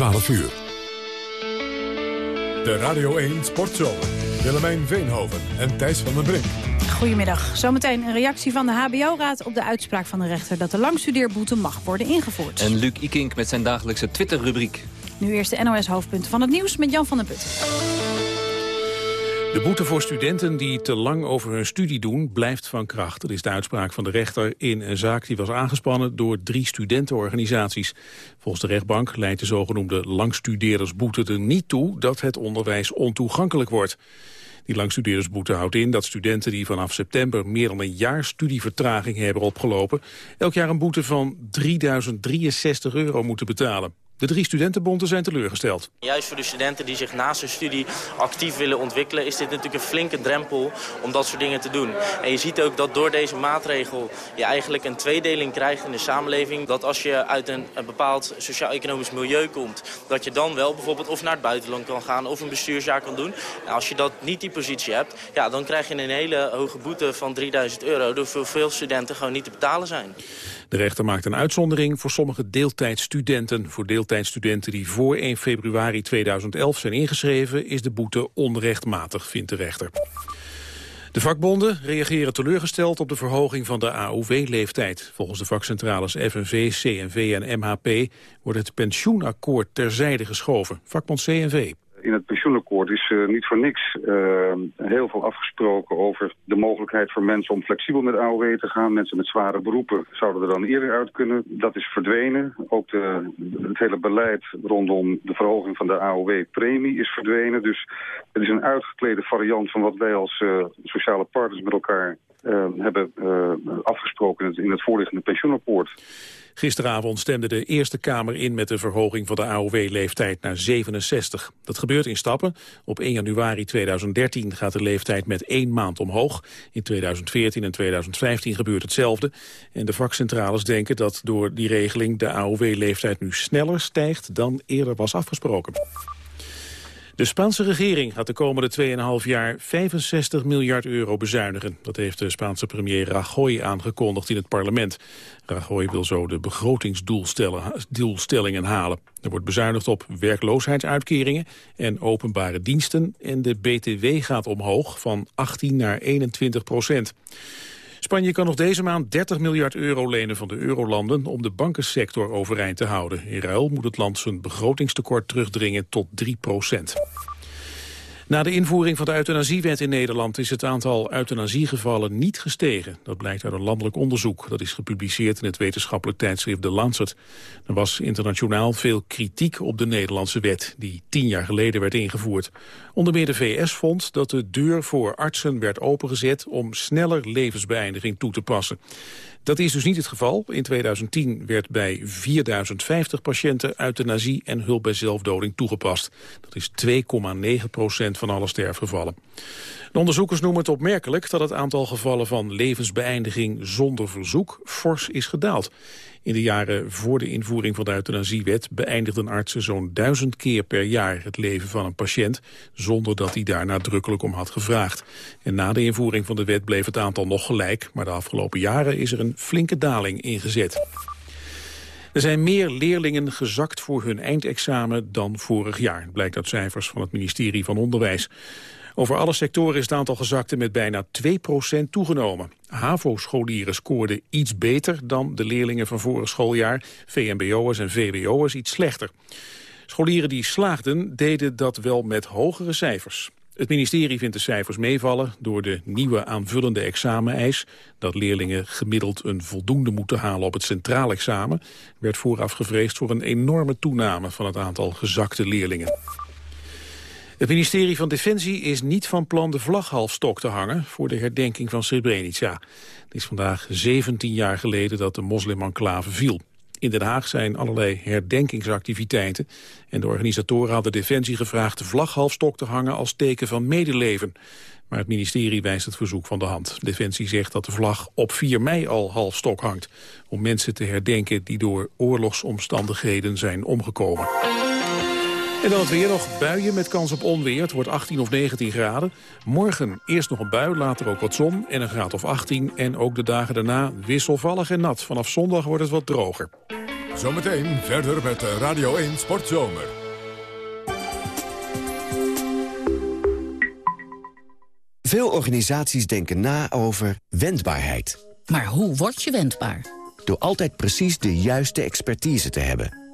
12 uur. De Radio 1 Sportshow. Willemijn Veenhoven en Thijs van den Brink. Goedemiddag. Zometeen een reactie van de HBO-raad op de uitspraak van de rechter... dat de langstudeerboete mag worden ingevoerd. En Luc Ikink met zijn dagelijkse Twitter-rubriek. Nu eerst de NOS-hoofdpunten van het nieuws met Jan van den Putten. De boete voor studenten die te lang over hun studie doen blijft van kracht. Dat is de uitspraak van de rechter in een zaak die was aangespannen door drie studentenorganisaties. Volgens de rechtbank leidt de zogenoemde langstudeerdersboete er niet toe dat het onderwijs ontoegankelijk wordt. Die langstudeerdersboete houdt in dat studenten die vanaf september meer dan een jaar studievertraging hebben opgelopen, elk jaar een boete van 3063 euro moeten betalen. De drie studentenbonden zijn teleurgesteld. Juist voor de studenten die zich naast hun studie actief willen ontwikkelen... is dit natuurlijk een flinke drempel om dat soort dingen te doen. En je ziet ook dat door deze maatregel je eigenlijk een tweedeling krijgt in de samenleving. Dat als je uit een, bepaald sociaal-economisch milieu komt... dat je dan wel bijvoorbeeld of naar het buitenland kan gaan of een bestuursjaar kan doen. En als je dat niet die positie hebt, ja, dan krijg je een hele hoge boete van 3000 euro... door voor veel studenten gewoon niet te betalen zijn. De rechter maakt een uitzondering voor sommige deeltijdstudenten. Voor deeltijdstudenten die voor 1 februari 2011 zijn ingeschreven... is de boete onrechtmatig, vindt de rechter. De vakbonden reageren teleurgesteld op de verhoging van de AOW-leeftijd. Volgens de vakcentrales FNV, CNV en MHP wordt het pensioenakkoord terzijde geschoven. Vakbond CNV in het pensioenakkoord is uh, niet voor niks uh, heel veel afgesproken over de mogelijkheid voor mensen om flexibel met AOW te gaan. Mensen met zware beroepen zouden er dan eerder uit kunnen. Dat is verdwenen. Ook de, het hele beleid rondom de verhoging van de AOW-premie is verdwenen. Dus het is een uitgeklede variant van wat wij als uh, sociale partners met elkaar hebben afgesproken in het voorliggende pensioenakkoord. Gisteravond stemde de Eerste Kamer in met de verhoging van de AOW-leeftijd naar 67. Dat gebeurt in stappen. Op 1 januari 2013 gaat de leeftijd met één maand omhoog. In 2014 en 2015 gebeurt hetzelfde. En de vakcentrales denken dat door die regeling de AOW-leeftijd nu sneller stijgt dan eerder was afgesproken. De Spaanse regering gaat de komende 2,5 jaar 65 miljard euro bezuinigen. Dat heeft de Spaanse premier Rajoy aangekondigd in het parlement. Rajoy wil zo de begrotingsdoelstellingen halen. Er wordt bezuinigd op werkloosheidsuitkeringen en openbare diensten. En de BTW gaat omhoog van 18 naar 21 procent. Spanje kan nog deze maand 30 miljard euro lenen van de eurolanden om de bankensector overeind te houden. In ruil moet het land zijn begrotingstekort terugdringen tot 3 procent. Na de invoering van de euthanasiewet in Nederland is het aantal euthanasiegevallen niet gestegen. Dat blijkt uit een landelijk onderzoek. Dat is gepubliceerd in het wetenschappelijk tijdschrift The Lancet. Er was internationaal veel kritiek op de Nederlandse wet, die tien jaar geleden werd ingevoerd. Onder meer de VS vond dat de deur voor artsen werd opengezet om sneller levensbeëindiging toe te passen. Dat is dus niet het geval. In 2010 werd bij 4050 patiënten euthanasie en hulp bij zelfdoding toegepast. Dat is 2,9 procent van alle sterfgevallen. De onderzoekers noemen het opmerkelijk dat het aantal gevallen van levensbeëindiging zonder verzoek fors is gedaald. In de jaren voor de invoering van de euthanasiewet beëindigden artsen zo'n duizend keer per jaar het leven van een patiënt, zonder dat hij daar nadrukkelijk om had gevraagd. En na de invoering van de wet bleef het aantal nog gelijk, maar de afgelopen jaren is er een flinke daling ingezet. Er zijn meer leerlingen gezakt voor hun eindexamen dan vorig jaar, blijkt uit cijfers van het ministerie van Onderwijs. Over alle sectoren is het aantal gezakten met bijna 2% toegenomen. HAVO-scholieren scoorden iets beter dan de leerlingen van vorig schooljaar. VMBO'ers en VWO'ers iets slechter. Scholieren die slaagden deden dat wel met hogere cijfers. Het ministerie vindt de cijfers meevallen door de nieuwe aanvullende exameneis. Dat leerlingen gemiddeld een voldoende moeten halen op het centraal examen... werd vooraf gevreesd voor een enorme toename van het aantal gezakte leerlingen. Het ministerie van Defensie is niet van plan de vlag half stok te hangen voor de herdenking van Srebrenica. Het is vandaag 17 jaar geleden dat de moslimenclave viel. In Den Haag zijn allerlei herdenkingsactiviteiten. En de organisatoren hadden Defensie gevraagd de vlag half stok te hangen als teken van medeleven. Maar het ministerie wijst het verzoek van de hand. Defensie zegt dat de vlag op 4 mei al half stok hangt. Om mensen te herdenken die door oorlogsomstandigheden zijn omgekomen. En dan het weer nog buien met kans op onweer. Het wordt 18 of 19 graden. Morgen eerst nog een bui, later ook wat zon en een graad of 18. En ook de dagen daarna wisselvallig en nat. Vanaf zondag wordt het wat droger. Zometeen verder met Radio 1 Sportzomer. Veel organisaties denken na over wendbaarheid. Maar hoe word je wendbaar? Door altijd precies de juiste expertise te hebben.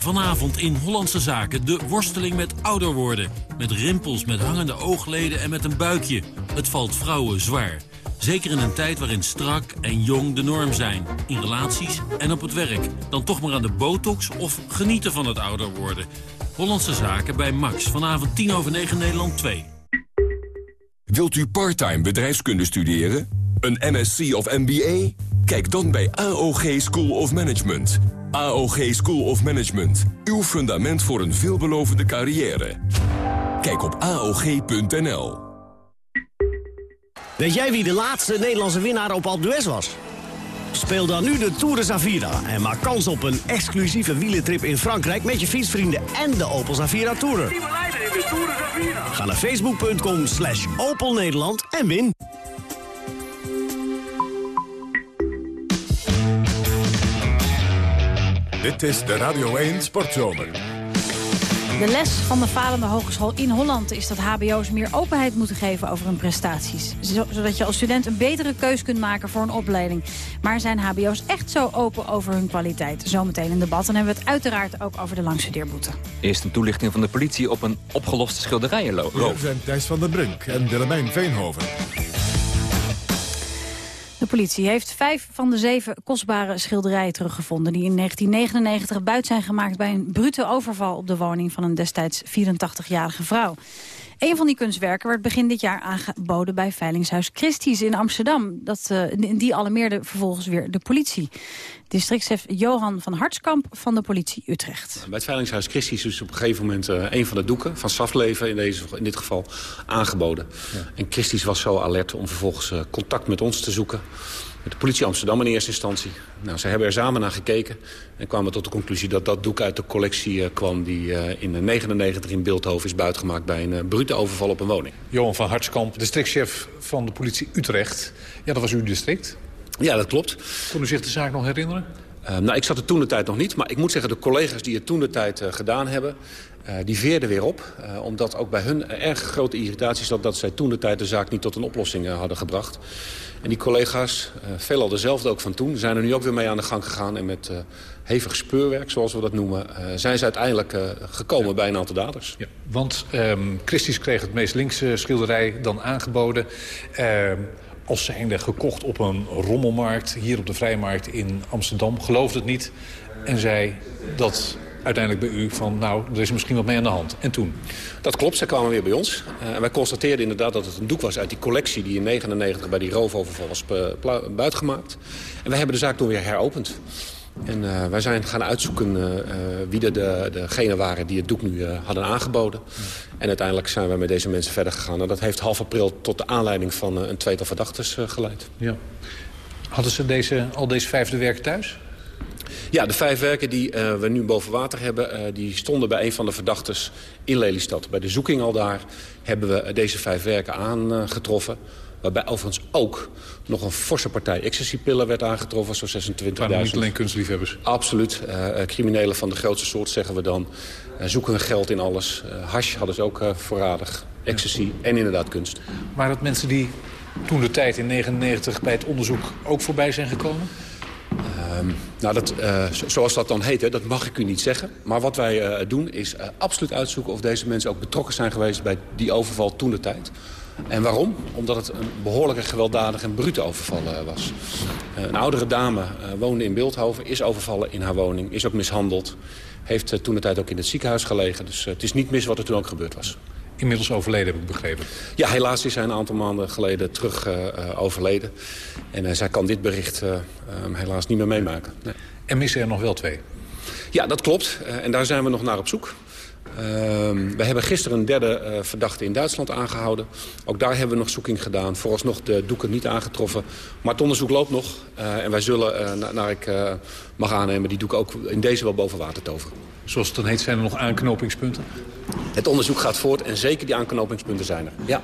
Vanavond in Hollandse Zaken de worsteling met ouder worden. Met rimpels, met hangende oogleden en met een buikje. Het valt vrouwen zwaar. Zeker in een tijd waarin strak en jong de norm zijn. In relaties en op het werk. Dan toch maar aan de botox of genieten van het ouder worden. Hollandse Zaken bij Max. Vanavond 10 over 9 Nederland 2. Wilt u parttime bedrijfskunde studeren? Een MSc of MBA? Kijk dan bij AOG School of Management. AOG School of Management. Uw fundament voor een veelbelovende carrière. Kijk op AOG.nl. Weet jij wie de laatste Nederlandse winnaar op Alpe d'Huez was? Speel dan nu de Tour de Zavira en maak kans op een exclusieve wielentrip in Frankrijk... met je fietsvrienden en de Opel Zavira Tourer. Ga naar facebook.com slash Opel Nederland en win. Dit is de Radio 1 Sportzomer. De les van de falende hogeschool in Holland is dat hbo's meer openheid moeten geven over hun prestaties. Zodat je als student een betere keus kunt maken voor een opleiding. Maar zijn hbo's echt zo open over hun kwaliteit? Zometeen in debat. En hebben we het uiteraard ook over de langstudeerboete. Eerst een toelichting van de politie op een opgeloste schilderijenroof. Hier zijn Thijs van der Brink en Willemijn Veenhoven. De politie heeft vijf van de zeven kostbare schilderijen teruggevonden... die in 1999 buit zijn gemaakt bij een brute overval op de woning... van een destijds 84-jarige vrouw. Een van die kunstwerken werd begin dit jaar aangeboden bij Veilingshuis Christie's in Amsterdam. Dat, uh, die alarmeerde vervolgens weer de politie. Districtchef Johan van Hartskamp van de politie Utrecht. Bij het Veilingshuis Christie's is op een gegeven moment uh, een van de doeken van Safleven in, deze, in dit geval aangeboden. Ja. En Christie's was zo alert om vervolgens uh, contact met ons te zoeken met de politie Amsterdam in eerste instantie. Nou, ze hebben er samen naar gekeken en kwamen tot de conclusie dat dat doek uit de collectie uh, kwam... die uh, in 99 in Beeldhoven is buitgemaakt bij een uh, brute overval op een woning. Johan van Hartskamp, districtchef van de politie Utrecht. Ja, dat was uw district? Ja, dat klopt. Kon u zich de zaak nog herinneren? nou, ik zat er toen de tijd nog niet, maar ik moet zeggen... de collega's die het toen de tijd gedaan hebben... Uh, die veerden weer op, uh, omdat ook bij hun erg grote irritatie zat... dat zij toen de tijd de zaak niet tot een oplossing uh, hadden gebracht. En die collega's, veelal dezelfde ook van toen... zijn er nu ook weer mee aan de gang gegaan. En met hevig speurwerk, zoals we dat noemen... zijn ze uiteindelijk gekomen ja. bij een aantal daders. Ja, want um, Christies kreeg het meest linkse schilderij dan aangeboden... Ehm, als zijnde gekocht op een rommelmarkt... hier op de Vrijmarkt in Amsterdam. Geloofde het niet en zei dat uiteindelijk bij u van, nou, er is misschien wat mee aan de hand. En toen? Dat klopt, zij kwamen weer bij ons. Uh, en wij constateerden inderdaad dat het een doek was uit die collectie... die in 99 bij die roofoverval was buitgemaakt. En wij hebben de zaak toen weer heropend. En uh, wij zijn gaan uitzoeken uh, wie de, de, degenen waren die het doek nu hadden aangeboden. En uiteindelijk zijn wij met deze mensen verder gegaan. En dat heeft half april tot de aanleiding van een tweetal verdachtes geleid. Ja. Hadden ze deze, al deze vijfde werken thuis? Ja, de vijf werken die uh, we nu boven water hebben... Uh, die stonden bij een van de verdachtes in Lelystad. Bij de zoeking al daar hebben we deze vijf werken aangetroffen. Uh, waarbij overigens ook nog een forse partij ecstasy-pillen werd aangetroffen. Zo'n 26.000. Maar niet alleen kunstliefhebbers? Absoluut. criminelen van de grootste soort, zeggen we dan. zoeken hun geld in alles. hash hadden ze ook voorradig. Ecstasy ja. en inderdaad kunst. Maar dat mensen die toen de tijd in 99 bij het onderzoek ook voorbij zijn gekomen? Um, nou, dat, uh, zoals dat dan heet, hè, dat mag ik u niet zeggen. Maar wat wij uh, doen is uh, absoluut uitzoeken of deze mensen ook betrokken zijn geweest bij die overval toen de tijd. En waarom? Omdat het een behoorlijke gewelddadige en brute overval was. een oudere dame woonde in Beeldhoven, is overvallen in haar woning, is ook mishandeld. Heeft toen de tijd ook in het ziekenhuis gelegen. Dus het is niet mis wat er toen ook gebeurd was inmiddels overleden, heb ik begrepen. Ja, helaas is hij een aantal maanden geleden terug uh, uh, overleden. En uh, zij kan dit bericht helaas niet meer meemaken. Nee. En missen er nog wel twee? Ja, dat klopt. en daar zijn we nog naar op zoek. Ehm, we hebben gisteren een derde eh, verdachte in Duitsland aangehouden. Ook daar hebben we nog zoeking gedaan. Vooralsnog de doeken niet aangetroffen. Maar het onderzoek loopt nog. Eh, en wij zullen, na, naar ik mag aannemen, die doeken ook in deze wel boven water toveren. Zoals het dan heet, zijn er nog aanknopingspunten? Het onderzoek gaat voort en zeker die aanknopingspunten zijn er. Ja.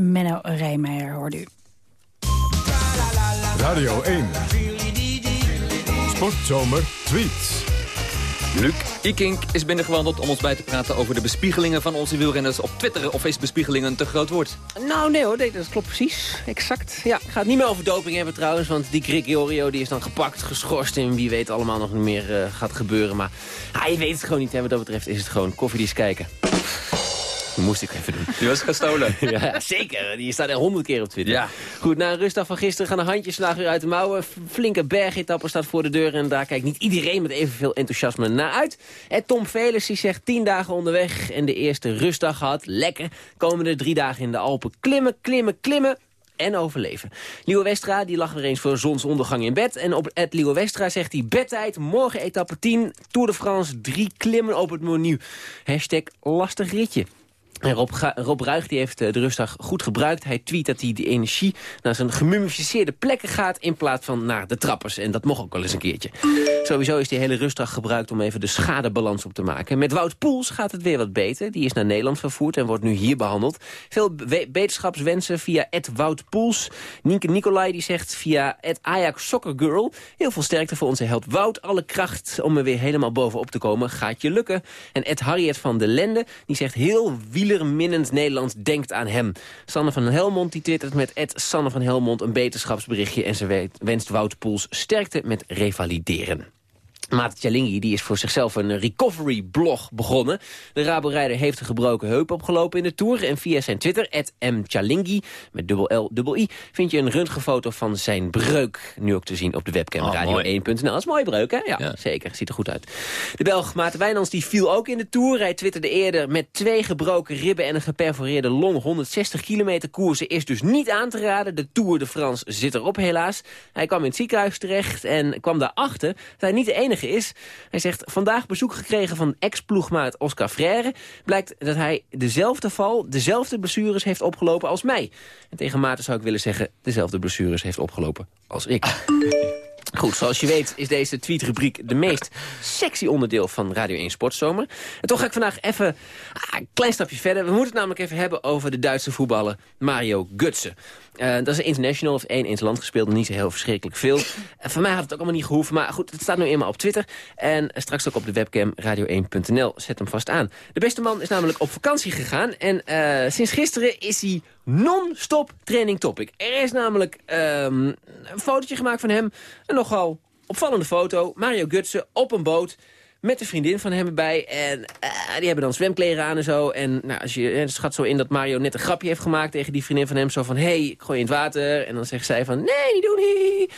Menno Rijmeijer hoorde u. Radio 1. Sportzomer tweets. Luc Ikink is binnengewandeld om ons bij te praten over de bespiegelingen van onze wielrenners op Twitter. Of is bespiegelingen te groot woord? Nou nee hoor, dat klopt precies. Exact. Ja, ik ga het niet meer over doping hebben trouwens, want die Gregorio die is dan gepakt, geschorst en wie weet allemaal nog niet meer uh, gaat gebeuren. Maar ah, je weet het gewoon niet. Hè. Wat dat betreft is het gewoon koffiedies kijken. Dat moest ik even doen. Die was gestolen. ja, zeker. Die staat er honderd keer op Twitter. Ja. Goed, na een rustdag van gisteren gaan de handjes slagen weer uit de mouwen. Flinke bergetappe staat voor de deur en daar kijkt niet iedereen met evenveel enthousiasme naar uit. En Tom Velers die zegt tien dagen onderweg en de eerste rustdag gehad. Lekker. Komende drie dagen in de Alpen klimmen, klimmen, klimmen en overleven. Leo Westra die lag weer eens voor zonsondergang in bed. En op het Westra zegt hij bedtijd, morgen etappe 10, Tour de France, drie klimmen op het menu. Hashtag lastig ritje. En Rob, Ruig die heeft eh, de rustdag goed gebruikt. Hij tweet dat hij de energie naar zijn gemummificeerde plekken gaat... in plaats van naar de trappers. En dat mocht ook wel eens een keertje. Sowieso is die hele rustdag gebruikt om even de schadebalans op te maken. Met Wout Poels gaat het weer wat beter. Die is naar Nederland vervoerd en wordt nu hier behandeld. Veel beterschapswensen via Ed Wout Poels. Nienke Nicolai die zegt via Ed Ajax Soccer Girl... heel veel sterkte voor onze held Wout. Alle kracht om er weer helemaal bovenop te komen. Gaat je lukken. En Ed Harriet van de Lende die zegt heel wielen minnend Nederland denkt aan hem. Sanne van Helmond die twittert met Ed Sanne van Helmond een beterschapsberichtje... en ze wenst Wout Poels sterkte met revalideren. Maat Tjalingi die is voor zichzelf een recovery-blog begonnen. De Rabo-rijder heeft een gebroken heup opgelopen in de Tour... en via zijn Twitter, mchalingi, met dubbel L, dubbel I... vind je een röntgenfoto van zijn breuk, nu ook te zien op de webcam oh, radio1.nl. Dat is mooie breuk, hè? Ja, zeker. Ziet er goed uit. De Belg Maarten Wijnands die viel ook in de Tour. Hij twitterde eerder met twee gebroken ribben en een geperforeerde long... 160 kilometer koersen is dus niet aan te raden. De Tour de France zit erop helaas. Hij kwam in het ziekenhuis terecht en kwam daarachter... dat hij niet de enige is. Hij zegt, vandaag bezoek gekregen van ex-ploegmaat Oscar Freire. Blijkt dat hij dezelfde val, dezelfde blessures heeft opgelopen als mij. En tegen zou ik willen zeggen, dezelfde blessures heeft opgelopen als ik. Goed, zoals je weet is deze tweetrubriek de meest sexy onderdeel van Radio 1 Sportzomer. En toch ga ik vandaag even ah, een klein stapje verder. We moeten het namelijk even hebben over de Duitse voetballer Mario Götze. Uh, dat is een international, of één interland gespeeld, niet zo heel verschrikkelijk veel. Uh, voor mij had het ook allemaal niet gehoeven, maar goed, het staat nu eenmaal op Twitter. En straks ook op de webcam radio1.nl. Zet hem vast aan. De beste man is namelijk op vakantie gegaan. En uh, sinds gisteren is hij non-stop training topic. Er is namelijk um, een fotootje gemaakt van hem. Een nogal opvallende foto. Mario Gutsen op een boot met een vriendin van hem erbij. En uh, die hebben dan zwemkleren aan en zo. En nou, als je, schat zo in dat Mario net een grapje heeft gemaakt tegen die vriendin van hem. Zo van, hé, hey, ik gooi je in het water. En dan zegt zij van, nee, niet doen. Hee.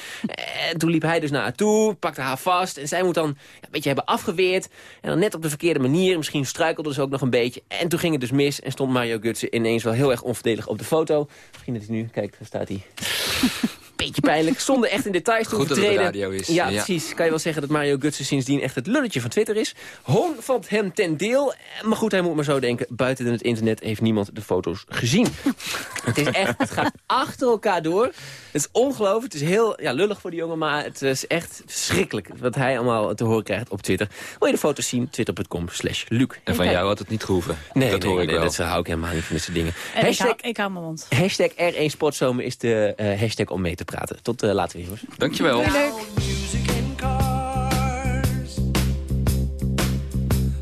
En toen liep hij dus naar haar toe, pakte haar vast. En zij moet dan een beetje hebben afgeweerd. En dan net op de verkeerde manier. Misschien struikelde ze ook nog een beetje. En toen ging het dus mis. En stond Mario Gutsen ineens wel heel erg onverdedig op de foto. Misschien dat hij nu, kijk, daar staat hij. beetje pijnlijk, zonder echt in details te treden. dat radio is. Ja, precies. Kan je wel zeggen dat Mario Gutsen sindsdien echt het lulletje van Twitter is. Hoon valt hem ten deel. Maar goed, hij moet maar zo denken. Buiten het internet heeft niemand de foto's gezien. het is echt, het gaat achter elkaar door. Het is ongelooflijk. Het is heel ja, lullig voor die jongen, maar het is echt verschrikkelijk wat hij allemaal te horen krijgt op Twitter. Wil je de foto's zien? Twitter.com slash Luc. En van jou had het niet gehoeven. Nee, dat hoor ik nee, wel. dat hou ik helemaal niet van dit soort dingen. hashtag, ik, hou, ik hou mijn mond. Hashtag R1 Sportzomer is de uh, hashtag om mee te praten. Tot uh, later weer, jongens. Dankjewel. Leuk.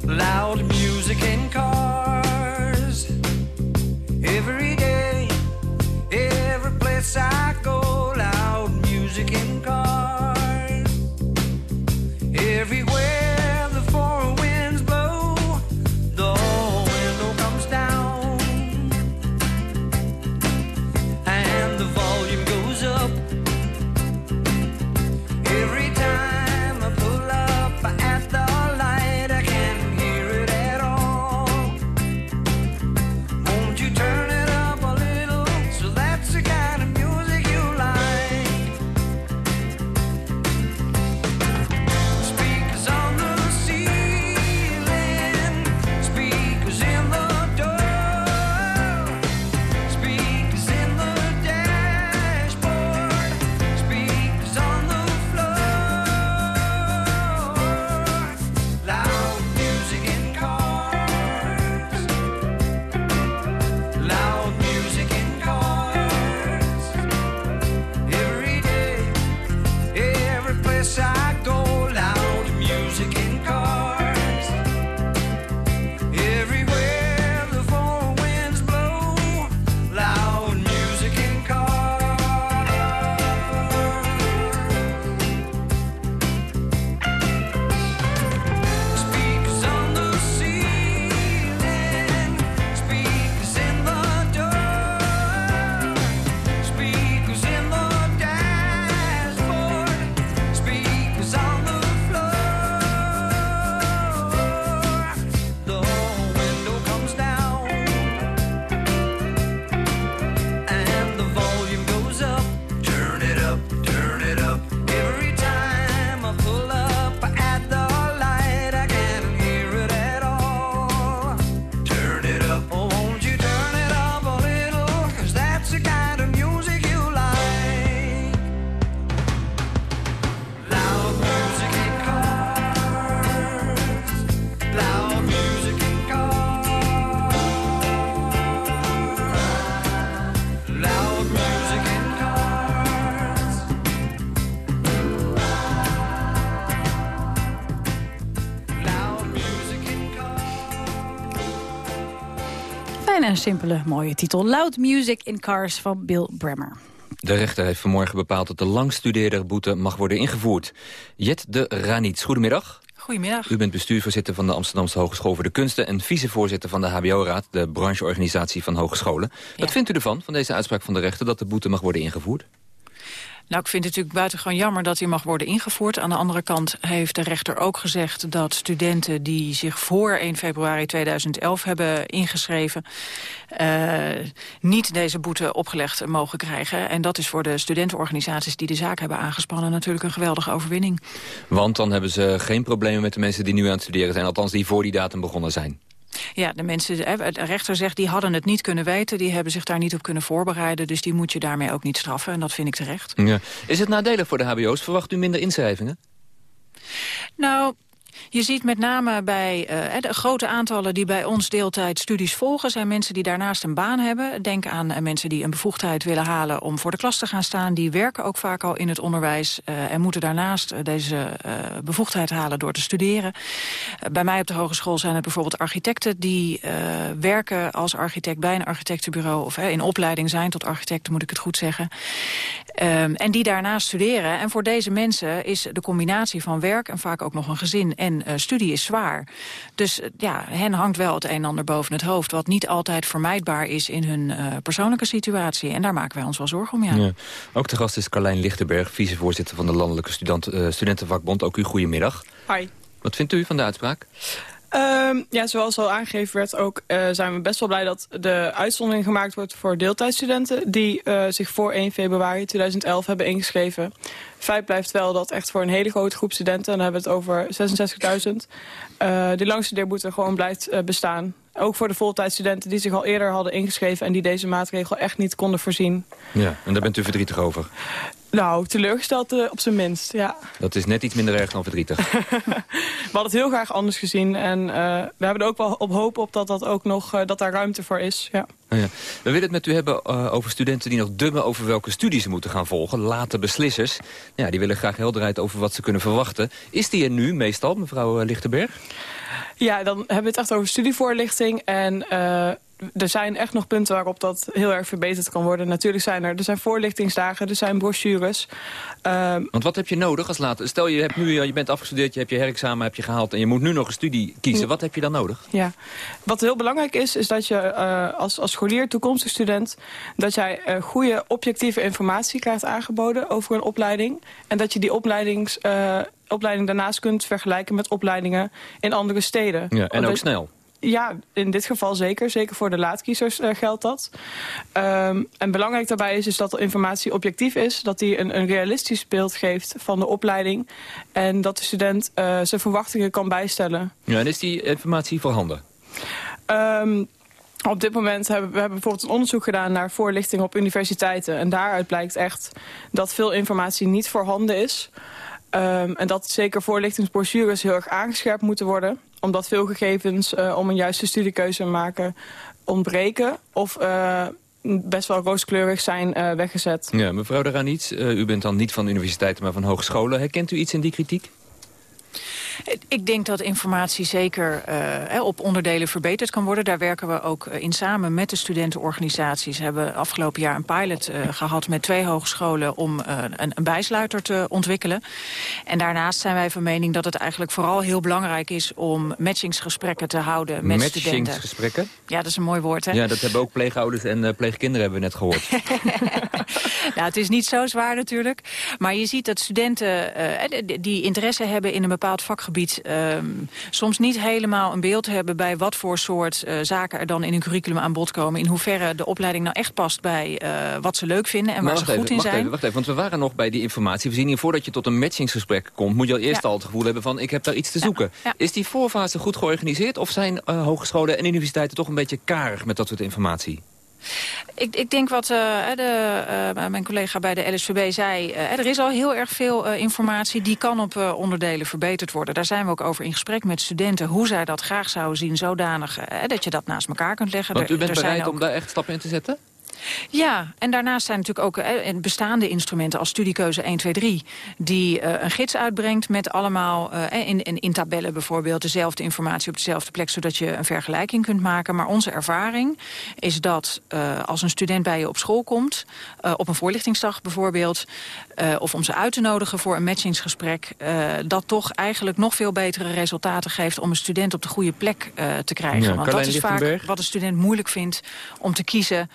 Loud music in cars Every day Every place I go een simpele mooie titel. Loud Music in Cars van Bill Bremer. De rechter heeft vanmorgen bepaald dat de langstudeerderboete mag worden ingevoerd. Jet de Ranits, goedemiddag. Goedemiddag. U bent bestuurvoorzitter van de Amsterdamse Hogeschool voor de Kunsten... en vicevoorzitter van de HBO-raad, de brancheorganisatie van hogescholen. Wat vindt u ervan, van deze uitspraak van de rechter... dat de boete mag worden ingevoerd? Nou, ik vind het natuurlijk buitengewoon jammer dat hij mag worden ingevoerd. Aan de andere kant heeft de rechter ook gezegd dat studenten die zich voor 1 februari 2011 hebben ingeschreven... Uh, niet deze boete opgelegd mogen krijgen. En dat is voor de studentenorganisaties die de zaak hebben aangespannen... natuurlijk een geweldige overwinning. Want dan hebben ze geen problemen met de mensen die nu aan het studeren zijn. Althans, die voor die datum begonnen zijn. Ja, de mensen, de rechter zegt, die hadden het niet kunnen weten. Die hebben zich daar niet op kunnen voorbereiden. Dus die moet je daarmee ook niet straffen. En dat vind ik terecht. Ja. Is het nadelig voor de hbo's? Verwacht u minder inschrijvingen? Nou, je ziet met name bij uh, de grote aantallen die bij ons deeltijdstudies volgen... zijn mensen die daarnaast een baan hebben. Denk aan uh, mensen die een bevoegdheid willen halen om voor de klas te gaan staan. Die werken ook vaak al in het onderwijs uh, en moeten daarnaast deze bevoegdheid halen door te studeren. bij mij op de hogeschool zijn het bijvoorbeeld architecten... die werken als architect bij een architectenbureau... of in opleiding zijn tot architect, moet ik het goed zeggen. Um, en die daarnaast studeren. En voor deze mensen is de combinatie van werk en vaak ook nog een gezin en uh, studie is zwaar. Dus uh, ja, hen hangt wel het een en ander boven het hoofd... wat niet altijd vermijdbaar is in hun uh, persoonlijke situatie. En daar maken wij ons wel zorgen om, ja. ja. Ook de gast is Carlijn Lichtenberg, vicevoorzitter van de Landelijke Student, Studentenvakbond. Ook u goedemiddag. Hi. Wat vindt u van de uitspraak? Um, ja, zoals al aangegeven werd ook, uh, zijn we best wel blij dat de uitzondering gemaakt wordt voor deeltijdstudenten die uh, zich voor 1 februari 2011 hebben ingeschreven. Feit blijft wel dat echt voor een hele grote groep studenten, en dan hebben we het over 66.000, uh, die langstudeerboete gewoon blijft bestaan. Ook voor de voltijdstudenten die zich al eerder hadden ingeschreven en die deze maatregel echt niet konden voorzien. Ja, en daar bent u verdrietig over? Nou, teleurgesteld uh, op zijn minst, ja. Dat is net iets minder erg dan verdrietig. we hadden het heel graag anders gezien. En uh, we hebben er ook wel op hoop op dat, dat, ook nog, uh, dat daar ruimte voor is. Ja. Oh ja. We willen het met u hebben over studenten die nog dummen over welke studie ze moeten gaan volgen. Late beslissers. Ja, die willen graag helderheid over wat ze kunnen verwachten. Is die er nu meestal, mevrouw Lichtenberg? Ja, dan hebben we het echt over studievoorlichting. En er zijn echt nog punten waarop dat heel erg verbeterd kan worden. Natuurlijk zijn er, er zijn voorlichtingsdagen, er zijn brochures. Um, Want wat heb je nodig als later? Stel je, hebt nu, je bent afgestudeerd, je hebt je herexamen heb je gehaald... en je moet nu nog een studie kiezen. Wat heb je dan nodig? Ja, wat heel belangrijk is, is dat je uh, als, als scholier, toekomstig student... dat jij uh, goede objectieve informatie krijgt aangeboden over een opleiding. En dat je die opleidings, opleiding daarnaast kunt vergelijken met opleidingen in andere steden. Ja, en ook snel. Ja, in dit geval zeker. Zeker voor de laatkiezers uh, geldt dat. Um, en belangrijk daarbij is, is dat de informatie objectief is. Dat die een, een realistisch beeld geeft van de opleiding. En dat de student uh, zijn verwachtingen kan bijstellen. Ja, en is die informatie voorhanden? Um, op dit moment hebben we hebben bijvoorbeeld een onderzoek gedaan naar voorlichting op universiteiten. En daaruit blijkt echt dat veel informatie niet voorhanden is. Um, en dat zeker voorlichtingsbrochures heel erg aangescherpt moeten worden omdat veel gegevens uh, om een juiste studiekeuze te maken ontbreken. Of uh, best wel rooskleurig zijn uh, weggezet. Ja, mevrouw de Ranits, u bent dan niet van universiteiten, maar van hogescholen. Herkent u iets in die kritiek? Ik denk dat informatie zeker uh, op onderdelen verbeterd kan worden. Daar werken we ook in samen met de studentenorganisaties. We hebben afgelopen jaar een pilot uh, gehad met twee hogescholen... om uh, een, een, bijsluiter te ontwikkelen. En daarnaast zijn wij van mening dat het eigenlijk vooral heel belangrijk is... om matchingsgesprekken te houden met studenten. Matchingsgesprekken? Ja, dat is een mooi woord, hè? Ja, dat hebben ook pleegouders en pleegkinderen hebben we net gehoord. nou, het is niet zo zwaar natuurlijk. Maar je ziet dat studenten die interesse hebben in een bepaald vakgebied um, soms niet helemaal een beeld hebben... bij wat voor soort uh, zaken er dan in hun curriculum aan bod komen. In hoeverre de opleiding nou echt past bij uh, wat ze leuk vinden en maar waar ze goed even, in wacht zijn. Even, wacht even, want we waren nog bij die informatievoorziening. Voordat je tot een matchingsgesprek komt, moet je al eerst ja. al het gevoel hebben van... ik heb daar iets te zoeken. Ja. Is die voorfase goed georganiseerd of zijn uh, hogescholen en universiteiten toch een beetje karig met dat soort informatie? Ik, ik, denk wat uh, de, uh, mijn collega bij de LSVB zei... Uh, er is al heel erg veel informatie die kan op onderdelen verbeterd worden. Daar zijn we ook over in gesprek met studenten... hoe zij dat graag zouden zien zodanig dat je dat naast elkaar kunt leggen. Want u bent er, er bereid ook... om daar echt stappen in te zetten? Ja, en daarnaast zijn natuurlijk ook eh, bestaande instrumenten als studiekeuze 1, 2, 3... die eh, een gids uitbrengt met allemaal eh, in, in, in, tabellen bijvoorbeeld... dezelfde informatie op dezelfde plek, zodat je een vergelijking kunt maken. Maar onze ervaring is dat als een student bij je op school komt... Op een voorlichtingsdag bijvoorbeeld... Of om ze uit te nodigen voor een matchingsgesprek... dat toch eigenlijk nog veel betere resultaten geeft... om een student op de goede plek te krijgen. Ja, Want dat is vaak wat een student moeilijk vindt om te kiezen...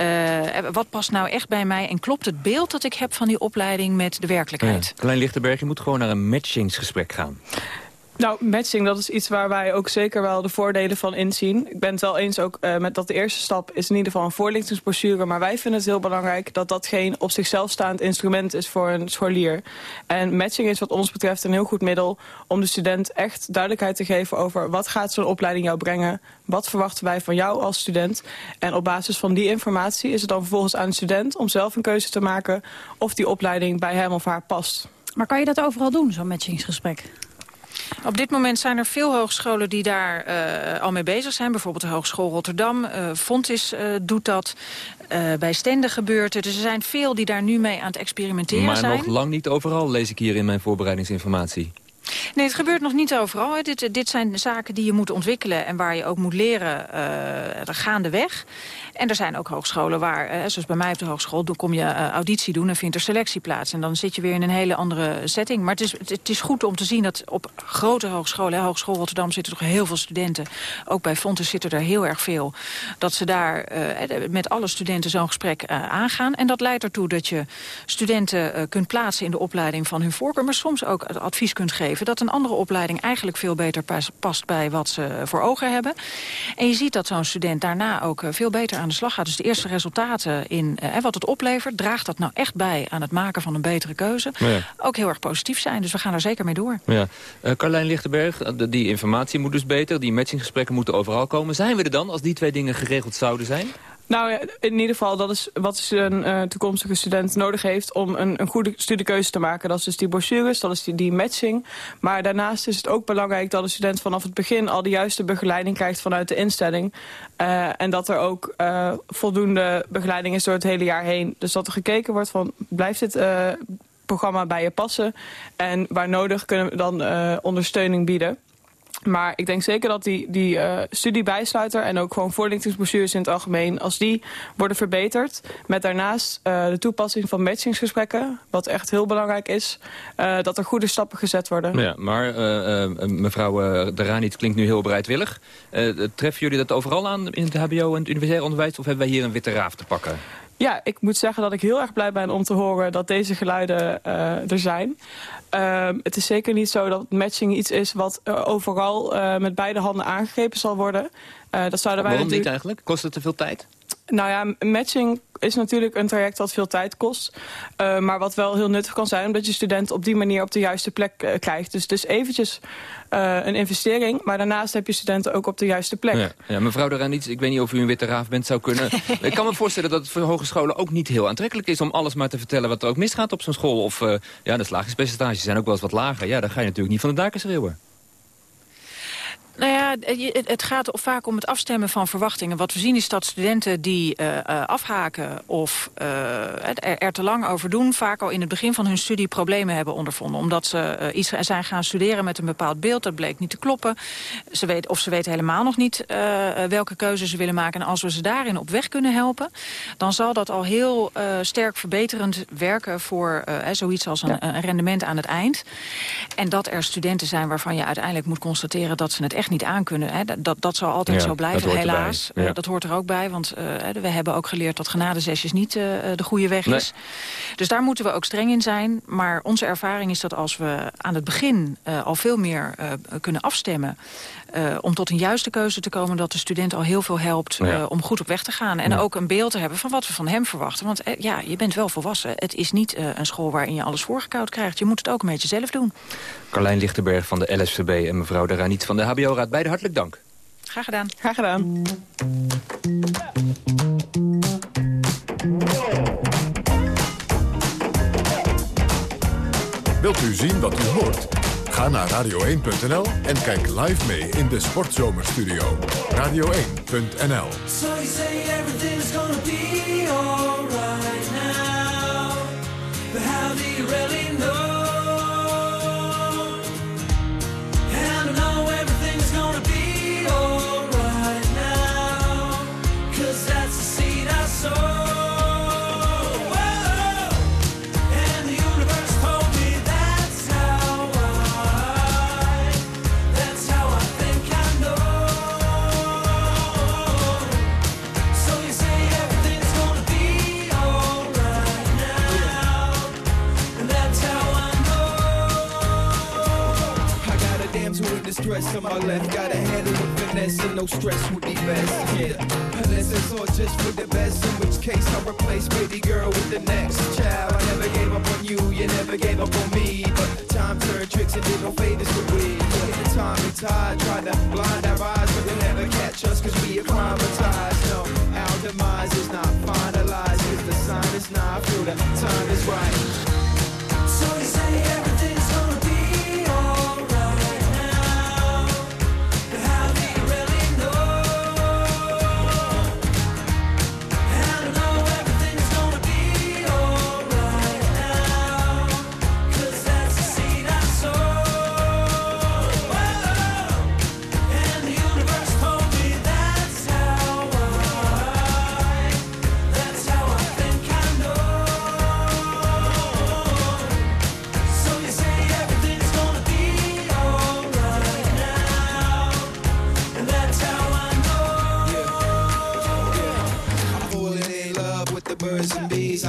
Uh, wat past nou echt bij mij en klopt het beeld dat ik heb van die opleiding met de werkelijkheid? Ja. Klein Lichtenberg, je moet gewoon naar een matchingsgesprek gaan. Nou, matching, dat is iets waar wij ook zeker wel de voordelen van inzien. Ik ben het wel eens ook uh, met dat de eerste stap is in ieder geval een voorlichtingsbrochure. Maar wij vinden het heel belangrijk dat dat geen op zichzelf staand instrument is voor een scholier. En matching is wat ons betreft een heel goed middel om de student echt duidelijkheid te geven over wat gaat zo'n opleiding jou brengen. Wat verwachten wij van jou als student? En op basis van die informatie is het dan vervolgens aan de student om zelf een keuze te maken of die opleiding bij hem of haar past. Maar kan je dat overal doen, zo'n matchingsgesprek? Op dit moment zijn er veel hogescholen die daar uh, al mee bezig zijn. Bijvoorbeeld de Hogeschool Rotterdam. Uh, Fontis uh, doet dat. bij Stende gebeurt het. Dus er zijn veel die daar nu mee aan het experimenteren maar zijn. Maar nog lang niet overal, lees ik hier in mijn voorbereidingsinformatie. Nee, het gebeurt nog niet overal. Dit, dit zijn zaken die je moet ontwikkelen en waar je ook moet leren uh, gaandeweg. En er zijn ook hogescholen waar, uh, zoals bij mij op de hogeschool... dan kom je uh, auditie doen en vindt er selectie plaats. En dan zit je weer in een hele andere setting. Maar het is, het is goed om te zien dat op grote hogescholen... Hogeschool Rotterdam zitten toch heel veel studenten. Ook bij Fontes zitten er heel erg veel. Dat ze daar met alle studenten zo'n gesprek aangaan. En dat leidt ertoe dat je studenten kunt plaatsen in de opleiding van hun voorkeur... maar soms ook advies kunt geven dat een andere opleiding eigenlijk veel beter past bij wat ze voor ogen hebben. En je ziet dat zo'n student daarna ook veel beter aan de slag gaat. Dus de eerste resultaten in uh, wat het oplevert... draagt dat nou echt bij aan het maken van een betere keuze. Ja. Ook heel erg positief zijn, dus we gaan daar zeker mee door. Ja. Uh, Carlijn Lichtenberg, die informatie moet dus beter. Die matchingsgesprekken moeten overal komen. Zijn we er dan als die twee dingen geregeld zouden zijn? Nou in ieder geval, dat is wat een uh, toekomstige student nodig heeft om een, een goede studiekeuze te maken. Dat is dus die brochures, dat is die, matching. Maar daarnaast is het ook belangrijk dat de student vanaf het begin al de juiste begeleiding krijgt vanuit de instelling. Uh, en dat er ook uh, voldoende begeleiding is door het hele jaar heen. Dus dat er gekeken wordt van, blijft dit programma bij je passen? En waar nodig kunnen we dan ondersteuning bieden. Maar ik denk zeker dat die, die uh, studiebijsluiter en ook gewoon voorlichtingsbrochures in het algemeen, als die worden verbeterd, met daarnaast uh, de toepassing van matchingsgesprekken, wat echt heel belangrijk is, uh, dat er goede stappen gezet worden. Ja, maar mevrouw De Ranit klinkt nu heel bereidwillig. treffen jullie dat overal aan in het hbo en het universitair onderwijs, of hebben wij hier een witte raaf te pakken? Ja, ik moet zeggen dat ik heel erg blij ben om te horen dat deze geluiden uh, er zijn. Uh, het is zeker niet zo dat matching iets is wat uh, overal uh, met beide handen aangegrepen zal worden. dat zouden wij Waarom niet eigenlijk? Kost het te veel tijd? Nou ja, matching is natuurlijk een traject dat veel tijd kost. Uh, maar wat wel heel nuttig kan zijn, omdat je student op die manier op de juiste plek uh, krijgt. Dus het is eventjes uh, een investering, maar daarnaast heb je studenten ook op de juiste plek. Ja, ja mevrouw de Ranitz, ik weet niet of u een witte raaf bent, zou kunnen... ik kan me voorstellen dat het voor hogescholen ook niet heel aantrekkelijk is... om alles maar te vertellen wat er ook misgaat op zo'n school. Of ja, de slagingspercentages zijn ook wel eens wat lager. Ja, dan ga je natuurlijk niet van de daken schreeuwen. Nou ja, het gaat vaak om het afstemmen van verwachtingen. Wat we zien is dat studenten die uh, afhaken of uh, er, er, te lang over doen... vaak al in het begin van hun studie problemen hebben ondervonden. Omdat ze uh, iets zijn gaan studeren met een bepaald beeld. Dat bleek niet te kloppen. Ze weet, of ze weten helemaal nog niet welke keuze ze willen maken. En als we ze daarin op weg kunnen helpen... dan zal dat al heel sterk verbeterend werken voor zoiets als een, een rendement aan het eind. En dat er studenten zijn waarvan je uiteindelijk moet constateren... dat ze het echt echt niet aankunnen. Hè. Dat, dat zal altijd ja, zo blijven, dat helaas. Ja. Uh, dat hoort er ook bij, want uh, we hebben ook geleerd... dat genadezesjes niet uh, de goede weg nee. is. Dus daar moeten we ook streng in zijn. Maar onze ervaring is dat als we aan het begin al veel meer kunnen afstemmen... Uh, om tot een juiste keuze te komen... dat de student al heel veel helpt uh, ja. om goed op weg te gaan. En ja. ook een beeld te hebben van wat we van hem verwachten. Want uh, ja, je bent wel volwassen. Het is niet een school waarin je alles voorgekoud krijgt. Je moet het ook een beetje zelf doen. Carlijn Lichtenberg van de LSVB en mevrouw de Raniet van de HBO-raad. Beide hartelijk dank. Graag gedaan. Graag gedaan. Wilt u zien wat u hoort? Ga naar radio1.nl en kijk live mee in de Sportzomerstudio. Radio1.nl So you say gonna be alright now. Distress on my left. Got a handle of finesse and no stress would be best. Yeah, unless it's all just for the best. In which case I'll replace baby girl with the next child. I never gave up on you, you never gave up on me. But time turned tricks and did no favors to we. Yeah, the time and tide tried to blind our eyes, but they'll never catch us cause we acclimatized. No, our demise is not finalized. Cause the sign is not, feel the time is right. So you say everything's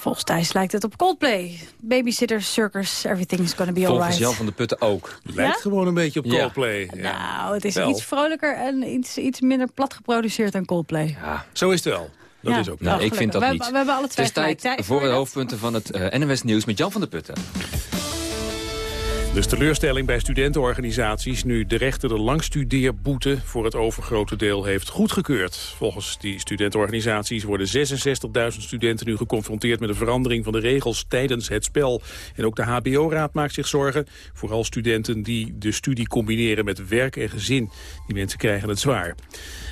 Volgens Thijs lijkt het op Coldplay. Babysitter, circus, everything's gonna be Volgens alright. Jan van de Putten ook. Lijkt Ja? gewoon een beetje op Ja. Coldplay. Ja. Nou, het is Wel. iets vrolijker en iets, iets minder plat geproduceerd dan Coldplay. Zo is het wel. Dat Ja. is ook. Nou, ik vind dat niet. We, we hebben alle twee Het is tijd voor de hoofdpunten van het eh, NWS Nieuws met Jan van der Putten. Dus teleurstelling bij studentenorganisaties nu de rechter de langstudeerboete voor het overgrote deel heeft goedgekeurd. Volgens die studentenorganisaties worden 66.000 studenten nu geconfronteerd met een verandering van de regels tijdens het spel. En ook de HBO-raad maakt zich zorgen. Vooral studenten die de studie combineren met werk en gezin. Die mensen krijgen het zwaar.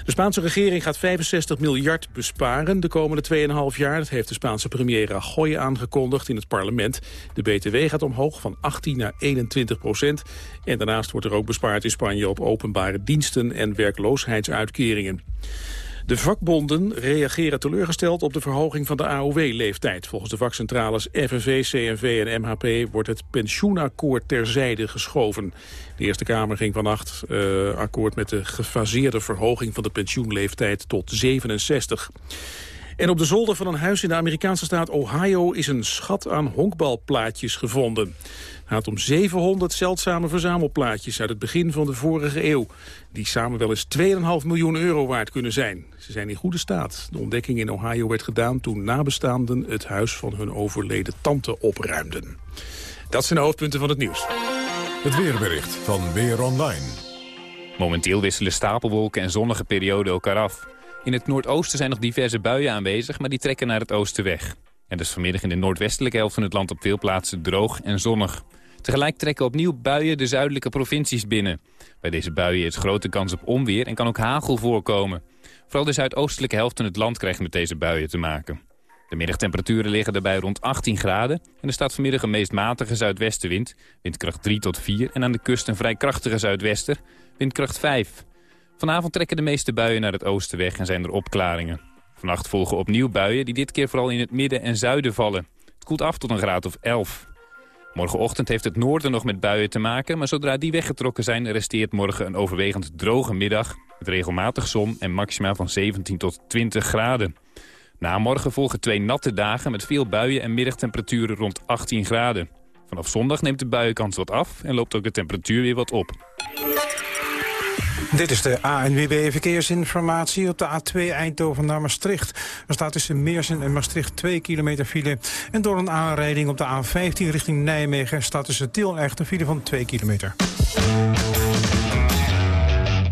De Spaanse regering gaat 65 miljard besparen de komende 2,5 jaar. Dat heeft de Spaanse premier Rajoy aangekondigd in het parlement. De BTW gaat omhoog van 18 naar 21 procent. En daarnaast wordt er ook bespaard in Spanje op openbare diensten en werkloosheidsuitkeringen. De vakbonden reageren teleurgesteld op de verhoging van de AOW-leeftijd. Volgens de vakcentrales FNV, CNV en MHP wordt het pensioenakkoord terzijde geschoven. De Eerste Kamer ging vannacht uh, akkoord met de gefaseerde verhoging van de pensioenleeftijd tot 67. En op de zolder van een huis in de Amerikaanse staat Ohio is een schat aan honkbalplaatjes gevonden. Het gaat om 700 zeldzame verzamelplaatjes uit het begin van de vorige eeuw. Die samen wel eens 2,5 miljoen euro waard kunnen zijn. Ze zijn in goede staat. De ontdekking in Ohio werd gedaan toen nabestaanden het huis van hun overleden tante opruimden. Dat zijn de hoofdpunten van het nieuws. Het weerbericht van Weer Online. Momenteel wisselen stapelwolken en zonnige perioden elkaar af. In het noordoosten zijn nog diverse buien aanwezig, maar die trekken naar het oosten weg. En dus vanmiddag in de noordwestelijke helft van het land op veel plaatsen droog en zonnig. Tegelijk trekken opnieuw buien de zuidelijke provincies binnen. Bij deze buien is grote kans op onweer en kan ook hagel voorkomen. Vooral de zuidoostelijke helft van het land krijgt met deze buien te maken. De middagtemperaturen liggen daarbij rond 18 graden... en er staat vanmiddag een meest matige zuidwestenwind, windkracht 3 tot 4... en aan de kust een vrij krachtige zuidwester, windkracht 5. Vanavond trekken de meeste buien naar het oosten weg en zijn er opklaringen. Vannacht volgen opnieuw buien die dit keer vooral in het midden en zuiden vallen. Het koelt af tot een graad of 11. Morgenochtend heeft het noorden nog met buien te maken... maar zodra die weggetrokken zijn resteert morgen een overwegend droge middag... met regelmatig zon en maxima van 17 tot 20 graden. Na morgen volgen twee natte dagen met veel buien en middagtemperaturen rond 18 graden. Vanaf zondag neemt de buienkans wat af en loopt ook de temperatuur weer wat op. Dit is de ANWB Verkeersinformatie op de A2 Eindhoven naar Maastricht. Er staat tussen Meersen en Maastricht 2 kilometer file. En door een aanrijding op de A15 richting Nijmegen... staat tussen Tiel Echt een file van 2 kilometer.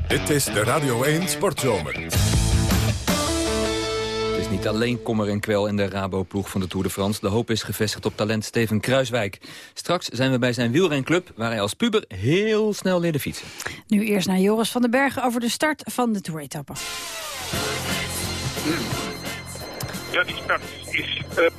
Dit is de Radio 1 Sportzomer. Niet alleen kommer en kwel in de Rabo-ploeg van de Tour de France. De hoop is gevestigd op talent Steven Kruiswijk. Straks zijn we bij zijn wielrenclub, waar hij als puber heel snel leerde fietsen. Nu eerst naar Joris van den Bergen over de start van de Tour-etappe. Ja, die start is uh,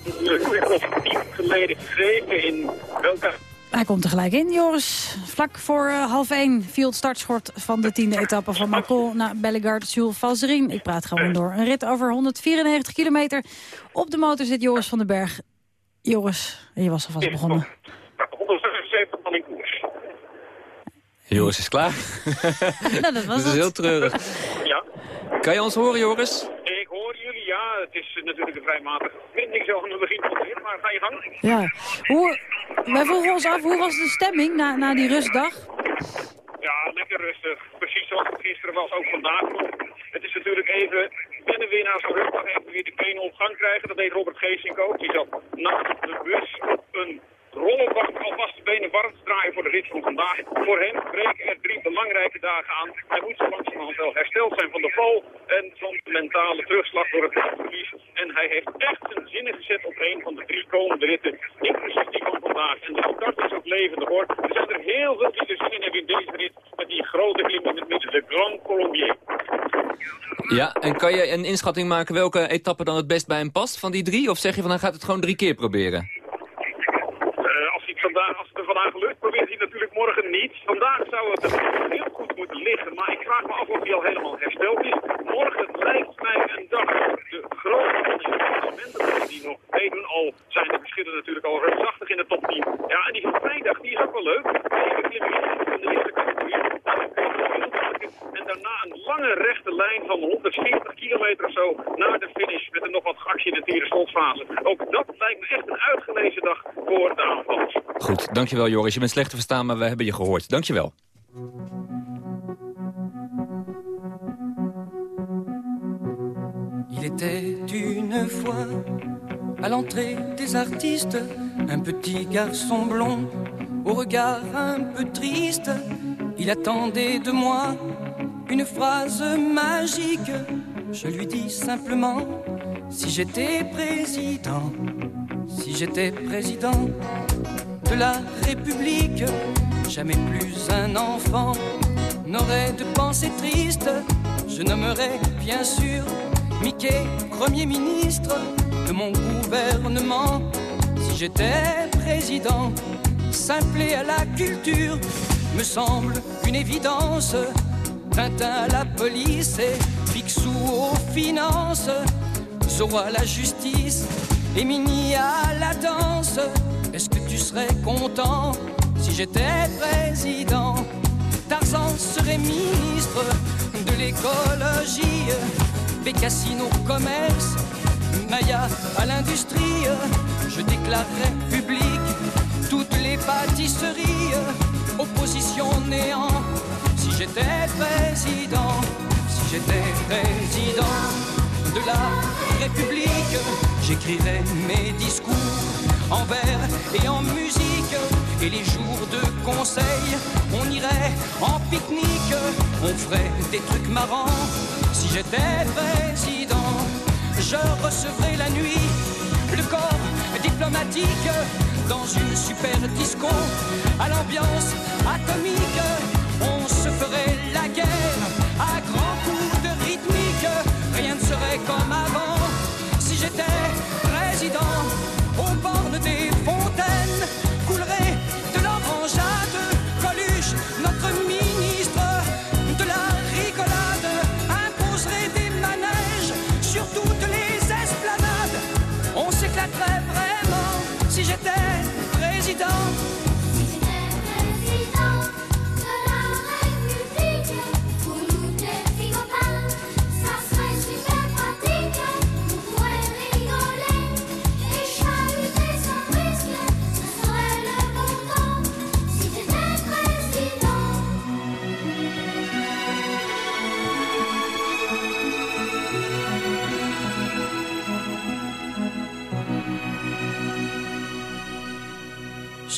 geleden gegeven in welke... Hij komt er gelijk in, Joris. Vlak voor uh, half één viel het startschort van de tiende etappe van Marcol naar Bellegarde Jules Valserien. Ik praat gewoon door. Een rit over 194 kilometer. Op de motor zit Joris van den Berg. Joris, je was alvast begonnen. 177 man in koers. Joris is klaar. nou, dat was dat is heel treurig. Ja. Kan je ons horen, Joris? Ik hoor jullie, ja. Het is natuurlijk een vrij matige verbinding zo aan het begin van de rit, maar ga je gang. Ja. Hoe, wij vroegen ons af, hoe was de stemming na, na die rustdag? Ja, lekker rustig. Precies zoals het gisteren was, ook vandaag. Het is natuurlijk even wennen weer na zo'n rustdag even weer de benen op gang krijgen. Dat deed Robert Geesink ook. Die zat naast de bus op een rollenbank alvast de benen warm te draaien voor de rit van vandaag. Voor hem breken er drie belangrijke dagen aan. Hij moet zo langzamerhand wel hersteld zijn van de val en van de mentale terugslag door het verlies. En hij heeft echt zijn zinnen gezet op een van de drie komende ritten, inclusief die van vandaag. En de start is ook levendig hoor. Er zijn er heel veel die zin in hebben in deze rit met die grote klim in het midden, de Grand Colombier. Ja, en kan je een inschatting maken welke etappe dan het best bij hem past van die drie? Of zeg je van hij gaat het gewoon drie keer proberen? Uh, als, hij vandaag, als vandaag lukt, probeert hij natuurlijk morgen niet. Vandaag zou het heel goed moeten liggen, maar ik vraag me af of hij al helemaal hersteld is. Morgen lijkt mij een dag de grote elementen die nog meedoen. Al zijn de verschillen natuurlijk al reusachtig in de top 10. Ja, en die van vrijdag die is ook wel leuk. Even klimmen in de eerste categorie. En daarna een lange rechte lijn van 140 kilometer of zo naar de finish met een nog wat geaccidenteerde slotfase. Ook dat lijkt me echt een uitgelezen dag voor de aanvallers. Goed, dankjewel Joris. Je bent slecht te verstaan, maar we hebben je gehoord. Dankjewel. Il était une fois à l'entrée des artistes un petit garçon blond au regard un peu triste. Il attendait de moi une phrase magique. Je lui dis simplement si j'étais président, si j'étais président de la République, jamais plus un enfant n'aurait de pensée triste. Je nommerais bien sûr Mickey Premier ministre de mon gouvernement. Si j'étais président, simple à la culture, me semble une évidence. Tintin à la police et Picsou aux finances, Zorro à la justice et Mini à la danse. Est-ce que tu serais content si j'étais président? Tarzan serait ministre de l'écologie, Bécassine au commerce, Maya à l'industrie. Je déclarerais public toutes les pâtisseries, opposition néant. Si j'étais président, si j'étais président de la République, j'écrirais mes discours en vers et en musique. Et les jours de conseil, on irait en pique-nique, on ferait des trucs marrants. Si j'étais président, je recevrais la nuit le corps diplomatique dans une super disco à l'ambiance atomique.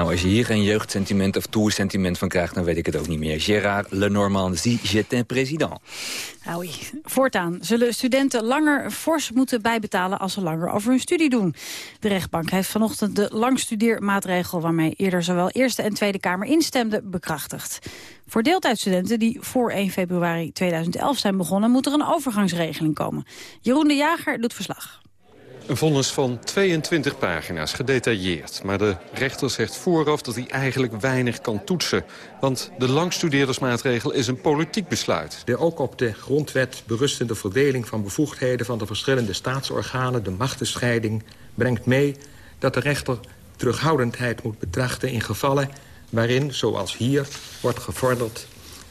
Nou, als je hier geen jeugdsentiment of toersentiment van krijgt... dan weet ik het ook niet meer. Gérard Lenormand, si j'étais président. Oei. Voortaan zullen studenten langer fors moeten bijbetalen als ze langer over hun studie doen. De rechtbank heeft vanochtend de langstudeermaatregel waarmee eerder zowel Eerste en Tweede Kamer instemden bekrachtigd. Voor deeltijdstudenten die voor 1 februari 2011 zijn begonnen moet er een overgangsregeling komen. Jeroen de Jager doet verslag. Een vonnis van 22 pagina's, gedetailleerd. Maar de rechter zegt vooraf dat hij eigenlijk weinig kan toetsen. Want de langstudeerdersmaatregel is een politiek besluit. De ook op de grondwet berustende verdeling van bevoegdheden... van de verschillende staatsorganen, de machtenscheiding... brengt mee dat de rechter terughoudendheid moet betrachten... in gevallen waarin, zoals hier, wordt gevorderd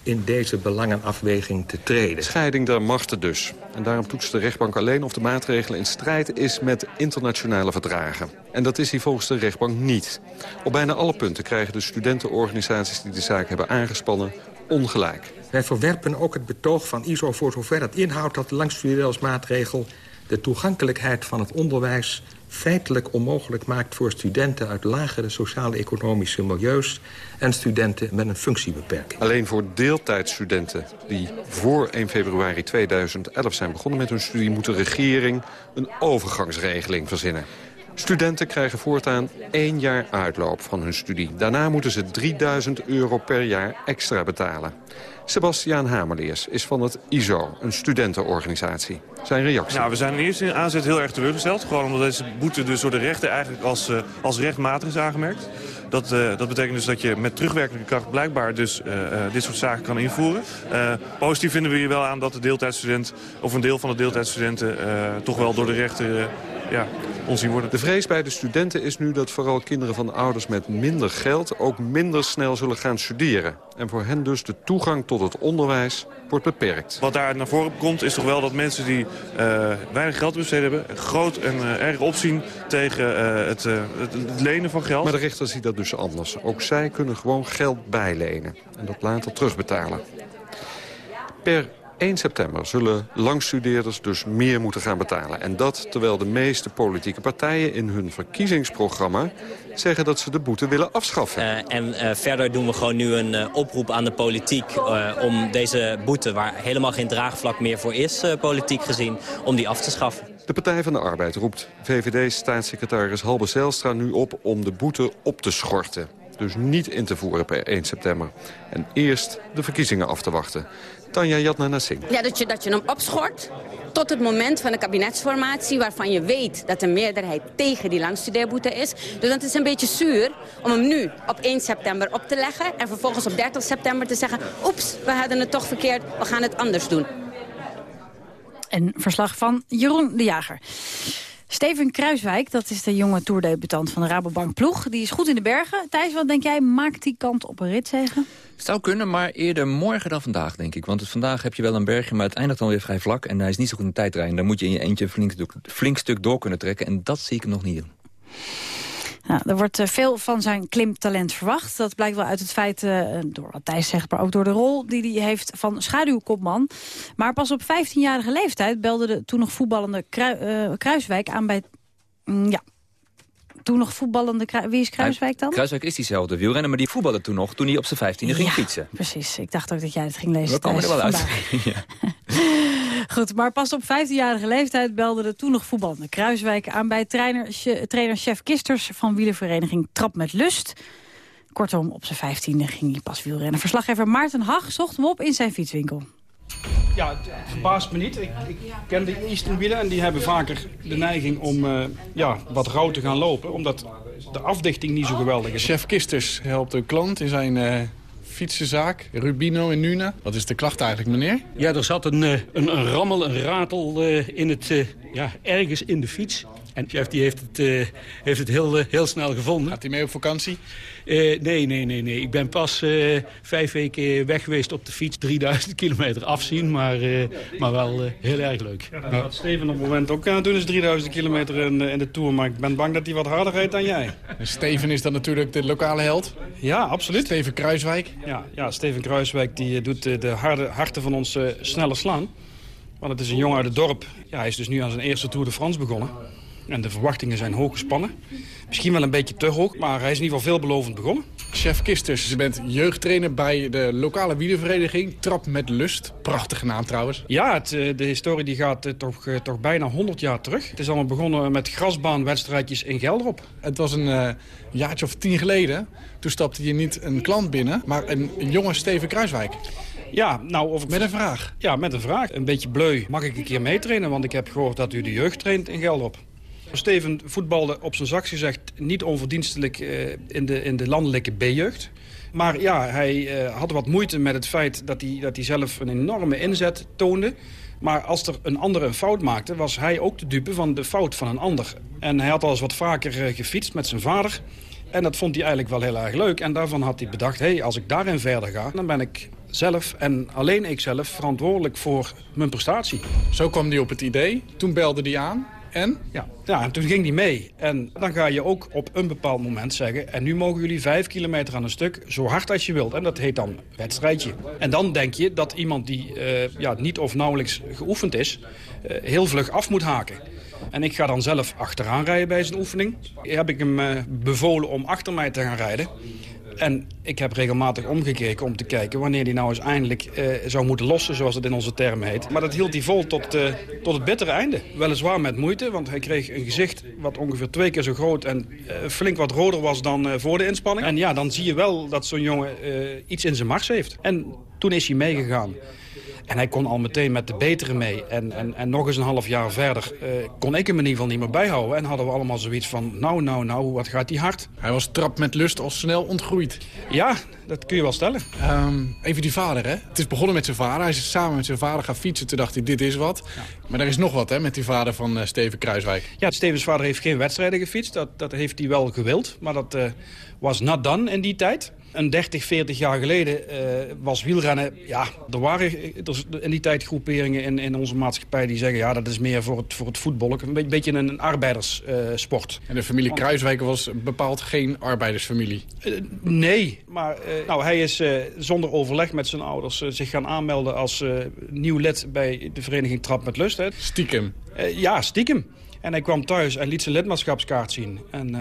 in deze belangenafweging te treden. Scheiding der machten dus. En daarom toetst de rechtbank alleen of de maatregel in strijd is met internationale verdragen. En dat is hij volgens de rechtbank niet. Op bijna alle punten krijgen de studentenorganisaties die de zaak hebben aangespannen ongelijk. Wij verwerpen ook het betoog van ISO voor zover het inhoudt dat de langstudeerdersmaatregel de toegankelijkheid van het onderwijs feitelijk onmogelijk maakt voor studenten uit lagere sociaal-economische milieus en studenten met een functiebeperking. Alleen voor deeltijdstudenten die voor 1 februari 2011 zijn begonnen met hun studie... moet de regering een overgangsregeling verzinnen. Studenten krijgen voortaan één jaar uitloop van hun studie. Daarna moeten ze 3000 euro per jaar extra betalen. Sebastiaan Hamerleers is van het ISO, een studentenorganisatie. Zijn reactie? Nou, we zijn in eerste aanzet heel erg teleurgesteld. Gewoon omdat deze boete dus door de rechter eigenlijk als, uh, als rechtmatig is aangemerkt. Dat, uh, dat betekent dus dat je met terugwerkende kracht blijkbaar dus uh, dit soort zaken kan invoeren. positief vinden we hier wel aan dat de deeltijdstudent, of een deel van de deeltijdstudenten toch wel door de rechter ja, worden. De vrees bij de studenten is nu dat vooral kinderen van ouders met minder geld... ook minder snel zullen gaan studeren. En voor hen dus de toegang tot het onderwijs wordt beperkt. Wat daar naar voren komt is toch wel dat mensen die eh, weinig geld te besteden hebben... groot en eh, erg opzien tegen het, eh, het, het lenen van geld. Maar de rechter ziet dat dus anders. Ook zij kunnen gewoon geld bijlenen en dat later terugbetalen. Per 1 september zullen langstudeerders dus meer moeten gaan betalen. En dat terwijl de meeste politieke partijen in hun verkiezingsprogramma... zeggen dat ze de boete willen afschaffen. Eh, en eh, verder doen we gewoon nu een eh, oproep aan de politiek... om deze boete, waar helemaal geen draagvlak meer voor is, politiek gezien... om die af te schaffen. De Partij van de Arbeid roept VVD-staatssecretaris Halbe Zijlstra nu op... om de boete op te schorten. Dus niet in te voeren per 1 september. En eerst de verkiezingen af te wachten. Tanja Jatna Nassing. Ja, dat je, dat je hem opschort tot het moment van de kabinetsformatie... waarvan je weet dat de meerderheid tegen die langstudeerboete is. Dus dat is een beetje zuur om hem nu op 1 september op te leggen... en vervolgens op 30 september te zeggen... oeps, we hadden het toch verkeerd, we gaan het anders doen. Een verslag van Jeroen de Jager. Steven Kruiswijk, dat is de jonge toerdebutant van de Rabobank ploeg. Die is goed in de bergen. Thijs, wat denk jij, maakt die kant op een ritzegen? Zou kunnen, maar eerder morgen dan vandaag, denk ik. Want vandaag heb je wel een bergje, maar het eindigt dan weer vrij vlak. En hij is niet zo goed in tijdrijden. Dan moet je in je eentje een flink, flink stuk door kunnen trekken. En dat zie ik nog niet doen. Nou, er wordt eh, veel van zijn klimtalent verwacht. Dat blijkt wel uit het feit, eh, door wat Thijs zegt, maar ook door de rol die hij heeft van schaduwkopman. Maar pas op 15-jarige leeftijd belde de toen nog voetballende eh, Kruiswijk aan bij... Mm, ja, toen nog voetballende... Wie is Kruiswijk dan? Kruiswijk is diezelfde wielrenner, maar die voetbalde toen nog... toen hij op zijn vijftiende ging Ja, fietsen. Precies, ik dacht ook dat jij het ging lezen. We komen er wel uit. ja. Goed, maar pas op 15-jarige leeftijd belde de toen nog voetballende Kruiswijk aan bij trainer, che- trainer Chef Kisters van wielervereniging Trap met Lust. Kortom, op zijn 15e ging hij pas wielrennen. Verslaggever Maarten Hag zocht hem op in zijn fietswinkel. Ja, het verbaast me niet. Ik, ik ken de Eastern wielen en die hebben vaker de neiging om eh, ja, wat rauw te gaan lopen. Omdat de afdichting niet zo geweldig is. Chef Kisters helpt een klant in zijn eh fietsenzaak, Rubino in Nuna. Wat is de klacht eigenlijk, meneer? Ja, er zat een, eh, een, een rammel, een ratel eh, in het, eh, ja, ergens in de fiets. En chef die heeft het, eh, heeft het heel, eh, heel snel gevonden. Gaat hij mee op vakantie? Eh, nee, nee, nee, nee. Ik ben pas eh, vijf weken weg geweest op de fiets. 3000 kilometer afzien, maar, eh, maar wel heel erg leuk. Ja, gaat Steven op het moment ook aan doen, is 3000 kilometer in, in de Tour. Maar ik ben bang dat hij wat harder rijdt dan jij. En Steven is dan natuurlijk de lokale held. Ja, absoluut. Steven Kruiswijk. Ja, ja Steven Kruiswijk die doet de harde, harten van ons eh, sneller slaan. Want het is een jongen uit het dorp. Ja, hij is dus nu aan zijn eerste Tour de France begonnen. En de verwachtingen zijn hoog gespannen. Misschien wel een beetje te hoog, maar hij is in ieder geval veelbelovend begonnen. Chef Kisters, je bent jeugdtrainer bij de lokale wielervereniging Trap met Lust. Prachtige naam trouwens. Ja, het, eh, de historie die gaat eh, toch, eh, toch bijna 100 jaar terug. Het is allemaal begonnen met grasbaanwedstrijdjes in Gelderop. Het was een jaartje of tien geleden. Toen stapte je niet een klant binnen, maar een, een jonge Steven Kruiswijk. Ja, nou of ik... Met een vraag. Ja, met een vraag. Een beetje bleu. Mag ik een keer meetrainen? Want ik heb gehoord dat u de jeugd traint in Gelderop. Steven voetbalde op zijn zachtst gezegd niet onverdienstelijk eh, in, de, in de landelijke B-jeugd. Maar ja, hij eh, had wat moeite met het feit dat hij, dat hij zelf een enorme inzet toonde. Maar als er een ander een fout maakte, was hij ook de dupe van de fout van een ander. En hij had al eens wat vaker eh, gefietst met zijn vader. En dat vond hij eigenlijk wel heel erg leuk. En daarvan had hij bedacht, hey, als ik daarin verder ga... dan ben ik zelf en alleen ik zelf verantwoordelijk voor mijn prestatie. Zo kwam hij op het idee. Toen belde hij aan. En? Ja, ja, en toen ging hij mee. En dan ga je ook op een bepaald moment zeggen... en nu mogen jullie vijf kilometer aan een stuk, zo hard als je wilt. En dat heet dan wedstrijdje. En dan denk je dat iemand die eh, ja, niet of nauwelijks geoefend is... eh, heel vlug af moet haken. En ik ga dan zelf achteraan rijden bij zijn oefening. Heb ik hem eh, bevolen om achter mij te gaan rijden. En ik heb regelmatig omgekeken om te kijken wanneer hij nou eens eindelijk eh, zou moeten lossen, zoals het in onze term heet. Maar dat hield hij vol tot, eh, tot het bittere einde. Weliswaar met moeite, want hij kreeg een gezicht wat ongeveer twee keer zo groot en eh, flink wat roder was dan voor de inspanning. En ja, dan zie je wel dat zo'n jongen iets in zijn mars heeft. En toen is hij meegegaan. En hij kon al meteen met de betere mee. En, en, en nog eens een half jaar verder eh, kon ik hem in ieder geval niet meer bijhouden. En hadden we allemaal zoiets van, nou, nou, nou, wat gaat die hard. Hij was trap met lust al snel ontgroeid. Ja, dat kun je wel stellen. Ehm, even die vader, hè? Het is begonnen met zijn vader. Hij is samen met zijn vader gaan fietsen. Toen dacht hij, dit is wat. Maar er is nog wat, hè, met die vader van eh, Steven Kruiswijk. Ja, Stevens vader heeft geen wedstrijden gefietst. Dat, dat heeft hij wel gewild. Maar dat eh, was not done in die tijd. Een 30, 40 jaar geleden eh, was wielrennen... Ja, er waren er, in die tijd groeperingen in, in onze maatschappij die zeggen... ja, dat is meer voor het, voor het voetbal. Een beetje, beetje een arbeiderssport. En de familie Kruiswijk was bepaald geen arbeidersfamilie. Eh, nee, maar eh, nou, hij is zonder overleg met zijn ouders zich gaan aanmelden als nieuw lid bij de vereniging Trap met Lust. Hè. Stiekem? ja, stiekem. En hij kwam thuis en liet zijn lidmaatschapskaart zien. En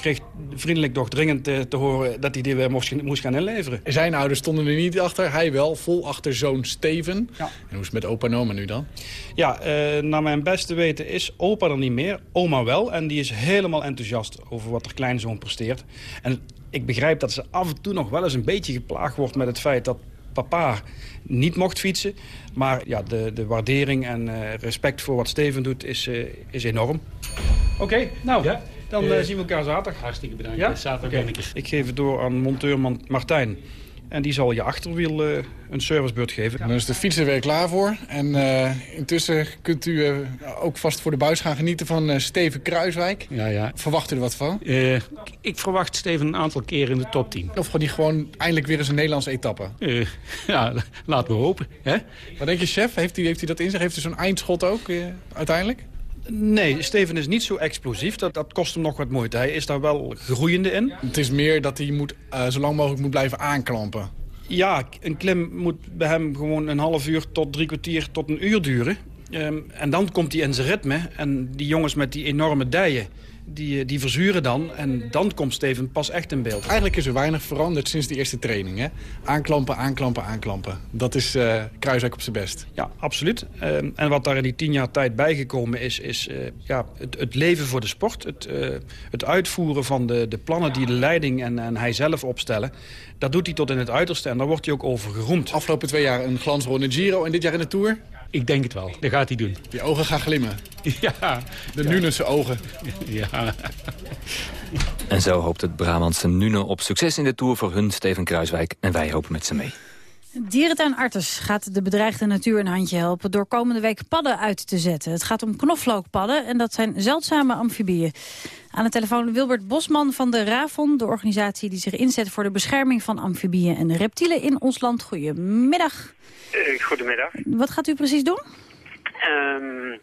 kreeg vriendelijk doch dringend eh, te horen dat hij die weer moest, moest gaan inleveren. Zijn ouders stonden er niet achter, hij wel, vol achter zoon Steven. Ja. En hoe is het met opa en oma nu dan? Ja, eh, naar mijn beste weten is opa er niet meer, oma wel. En die is helemaal enthousiast over wat er kleinzoon presteert. En ik begrijp dat ze af en toe nog wel eens een beetje geplaagd wordt met het feit dat papa niet mocht fietsen. Maar ja, de, de waardering en eh, respect voor wat Steven doet is, eh, is enorm. Oké, nou, dan eh, Eh, zien we elkaar zaterdag. Hartstikke bedankt. Ja? Zaterdag ben ik er. Ik geef het door aan monteur Man- Martijn. En die zal je achterwiel eh, een servicebeurt geven. Dan is de fiets er weer klaar voor. En eh, intussen kunt u eh, ook vast voor de buis gaan genieten van eh, Steven Kruiswijk. Ja, ja. Verwacht u er wat van? Eh, ik verwacht Steven een aantal keren in de top 10. Of gaat hij gewoon eindelijk weer eens een Nederlandse etappe? Eh, ja, laten we hopen. Hè? Wat denk je, chef? Heeft hij, heeft hij dat in zich? Heeft hij zo'n eindschot ook eh, uiteindelijk? Nee, Steven is niet zo explosief. Dat, dat kost hem nog wat moeite. Hij is daar wel groeiende in. Het is meer dat hij moet, eh, zo lang mogelijk moet blijven aanklampen. Ja, een klim moet bij hem gewoon een half uur tot drie kwartier tot een uur duren. Ehm, en dan komt hij in zijn ritme. En die jongens met die enorme dijen, die, eh, die verzuren dan. En dan komt Steven pas echt in beeld. Eigenlijk is er weinig veranderd sinds die eerste training. Hè? Aanklampen, aanklampen, aanklampen. Dat is eh Kruiswijk op zijn best. Ja, absoluut. Ehm, en wat daar in die tien jaar tijd bijgekomen is... is eh, ja, het, het leven voor de sport. Het, het uitvoeren van de, de plannen die de leiding en, en hij zelf opstellen. Dat doet hij tot in het uiterste en daar wordt hij ook over geroemd. Afgelopen twee jaar een glansrol in de Giro en dit jaar in de Tour. Ik denk het wel. Dat gaat hij doen. Je ogen gaan glimmen. Ja. De Nunense ogen. Ja. En zo hoopt het Brabantse Nune op succes in de Tour voor hun Steven Kruiswijk. En wij hopen met ze mee. Dierentuin Artes gaat de bedreigde natuur een handje helpen... door komende week padden uit te zetten. Het gaat om knoflookpadden en dat zijn zeldzame amfibieën. Aan de telefoon Wilbert Bosman van de RAVON... de organisatie die zich inzet voor de bescherming van amfibieën en reptielen in ons land. Goedemiddag. Eh, goedemiddag. Wat gaat u precies doen? Ehm,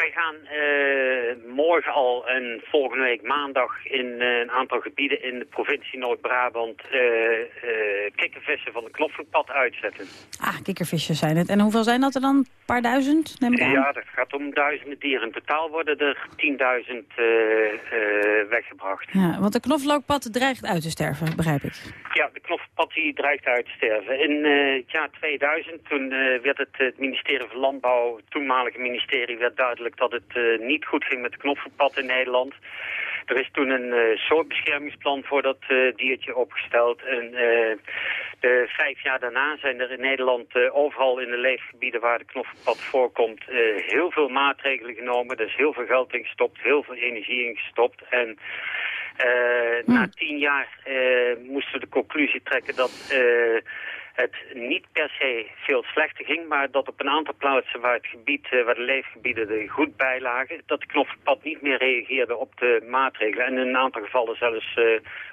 wij gaan eh, morgen al en volgende week maandag in eh, een aantal gebieden in de provincie Noord-Brabant eh, kikkervissen van de knoflookpad uitzetten. Ah, kikkervisjes zijn het. En hoeveel zijn dat er dan? Een paar duizend, neem ik aan? Ja, dat gaat om duizenden dieren. In totaal worden er 10.000 eh, eh, weggebracht. Ja, want de knoflookpad dreigt uit te sterven, begrijp ik. Ja, de knoflookpad die dreigt uit te sterven. In het jaar 2000, toen werd het, het ministerie van Landbouw, het toenmalige ministerie, werd duidelijk dat het eh, niet goed ging met de knoflookpad in Nederland. Er is toen een eh, soortbeschermingsplan voor dat eh, diertje opgesteld. En de vijf jaar daarna zijn er in Nederland overal in de leefgebieden waar de knoflookpad voorkomt heel veel maatregelen genomen. Er is heel veel geld in gestopt, heel veel energie in gestopt. En eh, na tien jaar eh, moesten we de conclusie trekken dat het niet per se veel slechter ging, maar dat op een aantal plaatsen waar het gebied, eh, waar de leefgebieden er goed bij lagen, dat de knoflookpad niet meer reageerde op de maatregelen en in een aantal gevallen zelfs eh,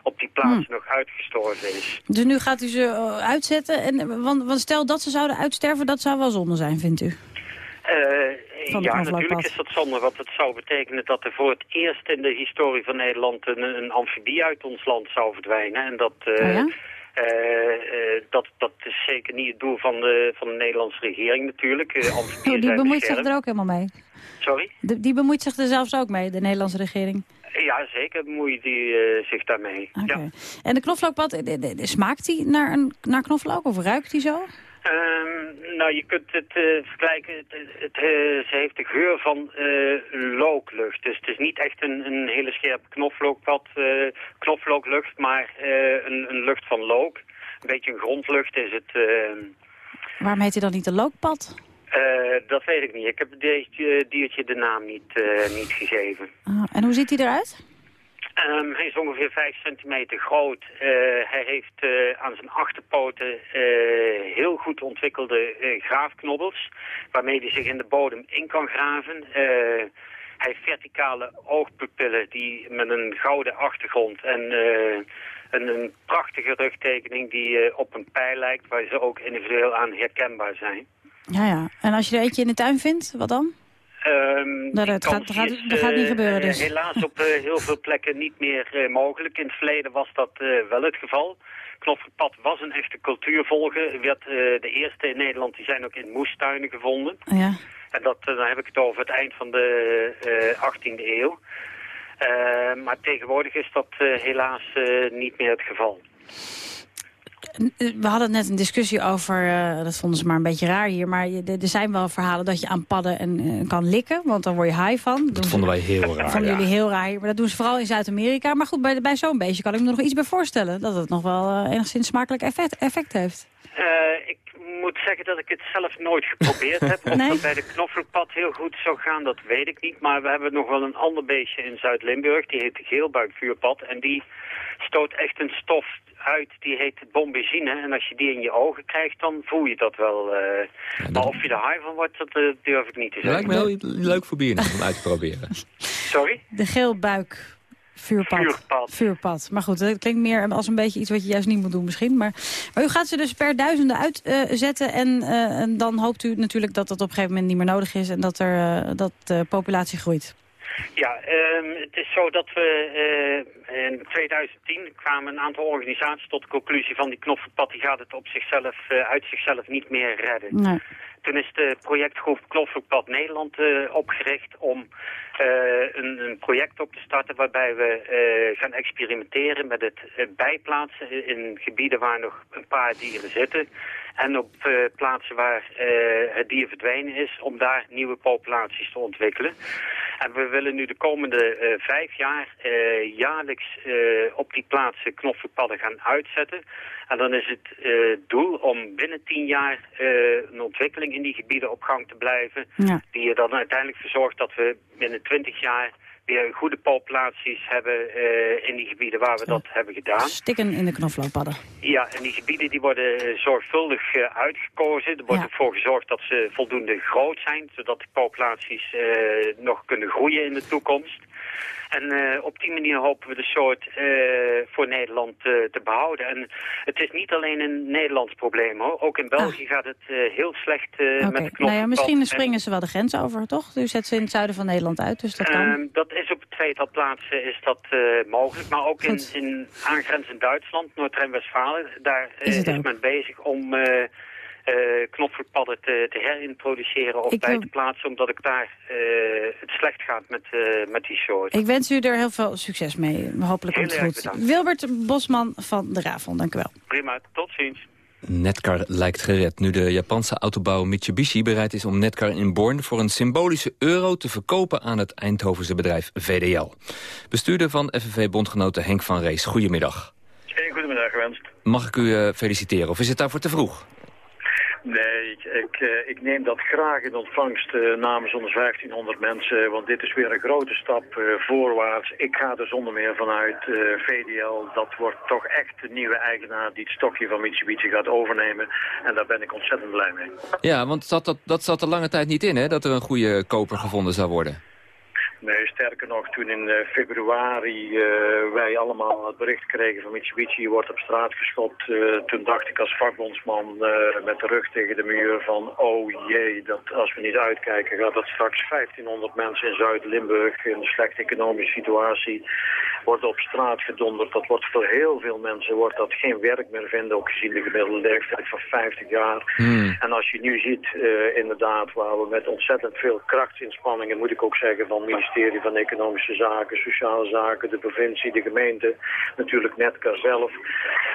op die plaatsen nog uitgestorven is. Dus nu gaat u ze eh, uitzetten. En, want, want stel dat ze zouden uitsterven, dat zou wel zonde zijn, vindt u? Ja, natuurlijk is dat zonde, want het zou betekenen dat er voor het eerst in de historie van Nederland een, een amfibie uit ons land zou verdwijnen. En dat, Oh ja? Eh, eh, dat, dat is zeker niet het doel van de, van de Nederlandse regering natuurlijk. Eh, die bemoeit zich er ook helemaal mee. Sorry? De- die bemoeit zich er zelfs ook mee, de Nederlandse regering. Ja, zeker bemoeit die zich daarmee. Ja. En de knoflookpad, smaakt die naar, een, naar knoflook of ruikt die zo? Ehm, nou, je kunt het eh, vergelijken. Het, het, eh, ze heeft de geur van eh, looklucht. Dus het is niet echt een, een hele scherpe knoflookpad, knoflooklucht, maar een, een lucht van look. Een beetje een grondlucht is het. eh. Waarom heet hij dan niet de looppad? Eh, dat weet ik niet. Ik heb dit diertje de naam niet, niet gegeven. Ah, en hoe ziet hij eruit? Ehm, hij is ongeveer 5 centimeter groot. Eh, hij heeft eh, aan zijn achterpoten eh, heel goed ontwikkelde graafknobbels, waarmee hij zich in de bodem in kan graven. Hij heeft verticale oogpupillen die met een gouden achtergrond en een, een prachtige rugtekening die op een pijl lijkt, waar ze ook individueel aan herkenbaar zijn. Ja, ja. En als je er eentje in de tuin vindt, wat dan? Ehm, Nou, dat gaat- is, dat gaat niet eh, gebeuren dus. helaas op eh, heel veel plekken niet meer eh, mogelijk. In het verleden was dat wel het geval. Knofferpad was een echte cultuurvolger. Werd de eerste in Nederland, die zijn ook in moestuinen gevonden. Ja. En dat, dan heb ik het over het eind van de eh 18e eeuw. Maar tegenwoordig is dat helaas niet meer het geval. Eh, We hadden net een discussie over, eh, dat vonden ze maar een beetje raar hier... maar je- er er zijn wel verhalen dat je aan padden en, eh, kan likken... want dan word je high van. Dat vonden wij heel raar, Dat vonden ja. jullie heel raar hier, maar dat doen ze vooral in Zuid-Amerika. Maar goed, bij, bij zo'n beestje kan ik me nog iets bij voorstellen... dat het nog wel enigszins smakelijk effect, effect heeft. Eh, ik moet zeggen dat ik het zelf nooit geprobeerd heb. Of Nee? dat bij de knoflookpad heel goed zou gaan, dat weet ik niet. Maar we hebben nog wel een ander beestje in Zuid-Limburg. Die heet de geelbuikvuurpad. En die stoot echt een stof uit, die heet bombezine. En als je die in je ogen krijgt, dan voel je dat wel. eh. Maar of je er high van wordt, dat eh, durf ik niet te zeggen. lijkt me heel leuk voor bier om uit te proberen. Sorry? De geelbuik vuurpad. Vuurpad. Vuurpad. Maar goed, dat klinkt meer als een beetje iets wat je juist niet moet doen misschien. Maar, maar u gaat ze dus per duizenden uitzetten. en, eh, en dan hoopt u natuurlijk dat dat op een gegeven moment niet meer nodig is. En dat, er, dat de populatie groeit. Ja, ehm, het is zo dat we eh, in 2010 kwamen een aantal organisaties tot de conclusie van die knofferpad die gaat het op zichzelf, eh, uit zichzelf niet meer redden. Nee. Toen is de projectgroep Knofferpad Nederland eh, opgericht om een, een project op te starten waarbij we gaan experimenteren met het bijplaatsen in gebieden waar nog een paar dieren zitten. En op eh, plaatsen waar eh, het dier verdwenen is, om daar nieuwe populaties te ontwikkelen. En we willen nu de komende eh, vijf jaar jaarlijks op die plaatsen knofferpadden gaan uitzetten. En dan is het doel om binnen tien jaar een ontwikkeling in die gebieden op gang te blijven. Ja. Die er dan uiteindelijk voor zorgt dat we binnen twintig jaar weer goede populaties hebben eh, in die gebieden waar we dat hebben gedaan. Stikken in de knoflookpadden. Ja, en die gebieden die worden eh, zorgvuldig eh, uitgekozen. Er wordt Ja. ervoor gezorgd dat ze voldoende groot zijn, zodat de populaties nog kunnen groeien in de toekomst. En eh, op die manier hopen we de soort eh, voor Nederland eh, te behouden. En het is niet alleen een Nederlands probleem hoor. Ook in België gaat het heel slecht met de knop. Nou ja, misschien springen ze wel de grens over, toch? U zet ze in het zuiden van Nederland uit, dus dat kan. Ehm, dat is op een tweetal plaatsen is dat mogelijk. Maar ook in, Goed. in aangrenzend Duitsland, Noord-Rijn-Westfalen, daar Is is, het men bezig om knopvoetpadden te, te herintroduceren of Ik bij te plaatsen, omdat ik daar eh, het slecht gaat met, eh, met die soort. Ik wens u er heel veel succes mee. Hopelijk komt het goed. bedankt. Wilbert Bosman van de Ravon, dank u wel. Prima, tot ziens. Netcar lijkt gered nu de Japanse autobouwer Mitsubishi bereid is om Netcar in Born voor een symbolische euro te verkopen aan het Eindhovense bedrijf VDL. Bestuurder van FNV-bondgenoten Henk van Rees, goedemiddag. Een goedemiddag gewenst. Mag ik u eh, feliciteren of is het daarvoor te vroeg? Nee, ik, eh, ik neem dat graag in ontvangst eh, namens onze 1500 mensen, want dit is weer een grote stap eh, voorwaarts. Ik ga er zonder meer vanuit VDL, dat wordt toch echt de nieuwe eigenaar die het stokje van Mitsubishi gaat overnemen. En daar ben ik ontzettend blij mee. Ja, want zat dat, dat zat er lange tijd niet in, hè, dat er een goede koper gevonden zou worden. Nee, sterker nog, toen in eh, februari eh, wij allemaal het bericht kregen van Mitsubishi wordt op straat geschopt, eh, toen dacht ik als vakbondsman met de rug tegen de muur van oh jee, dat als we niet uitkijken gaat dat straks 1500 mensen in Zuid-Limburg in een slechte economische situatie worden op straat gedonderd. Dat wordt voor heel veel mensen wordt dat geen werk meer vinden, ook gezien de gemiddelde leeftijd van 50 jaar. En als je nu ziet, eh, inderdaad, waar we met ontzettend veel krachtsinspanningen, moet ik ook zeggen, van het ministerie van Economische Zaken, Sociale Zaken, de provincie, de gemeente, natuurlijk Netcar zelf,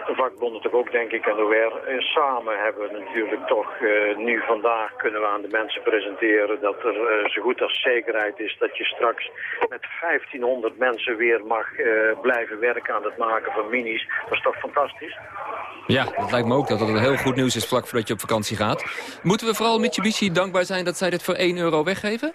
de vakbonden toch ook denk ik en OR. Eh, samen hebben we natuurlijk toch eh, nu vandaag kunnen we aan de mensen presenteren dat er zo goed als zekerheid is dat je straks met 1500 mensen weer mag blijven werken aan het maken van minis. Dat is toch fantastisch? Ja, het lijkt me ook dat het een heel goed nieuws is vlak voordat je op vakantie gaat. Moeten we vooral Mitsubishi dankbaar zijn dat zij dit voor 1 euro weggeven?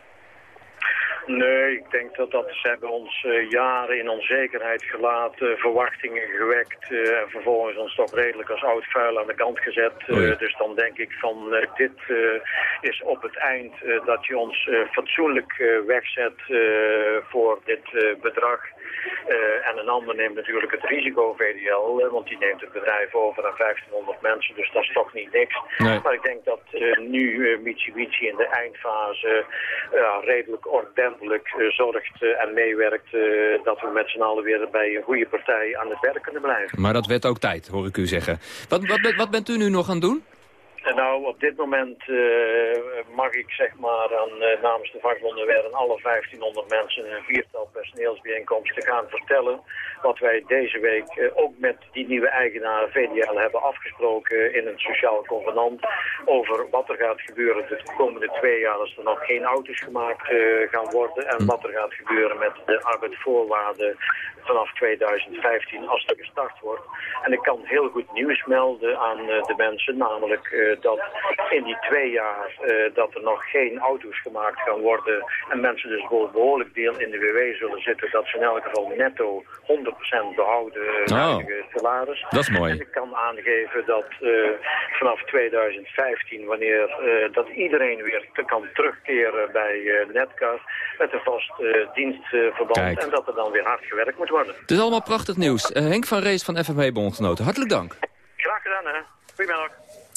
Nee, ik denk dat, dat ze hebben ons uh, jaren in onzekerheid gelaten, verwachtingen gewekt uh, en vervolgens ons toch redelijk als oud vuil aan de kant gezet. Uh, dus dan denk ik van dit is op het eind dat je ons fatsoenlijk wegzet voor dit bedrag. En een ander neemt natuurlijk het risico VDL, want die neemt het bedrijf over aan 1500 mensen, dus dat is toch niet niks. Nee. Maar ik denk dat nu Mitsubishi in de eindfase redelijk ordentelijk zorgt en meewerkt dat we met z'n allen weer bij een goede partij aan het werk kunnen blijven. Maar dat werd ook tijd, hoor ik u zeggen. Wat, wat, wat bent u nu nog aan het doen? Nou, op dit moment uh, mag ik zeg maar aan, uh, namens de vakbonden weer aan alle 1500 mensen een viertal personeelsbijeenkomsten gaan vertellen wat wij deze week uh, ook met die nieuwe eigenaar VDL hebben afgesproken in een sociaal convenant over wat er gaat gebeuren de komende twee jaar als er nog geen auto's gemaakt gaan worden en wat er gaat gebeuren met de arbeidsvoorwaarden vanaf 2015 als er gestart wordt. En ik kan heel goed nieuws melden aan de mensen, namelijk dat in die twee jaar uh, dat er nog geen auto's gemaakt gaan worden en mensen dus voor behoorlijk deel in de WW zullen zitten, dat ze in elk geval netto 100% behouden oh. salaris. Dat is mooi. En ik kan aangeven dat vanaf 2015, wanneer dat iedereen weer te kan terugkeren bij Netcar met een vast dienstverband Kijk. en dat er dan weer hard gewerkt moet worden. Het is allemaal prachtig nieuws. Henk van Rees van FNW Bondgenoten, hartelijk dank. Graag gedaan, hè. Goedemiddag.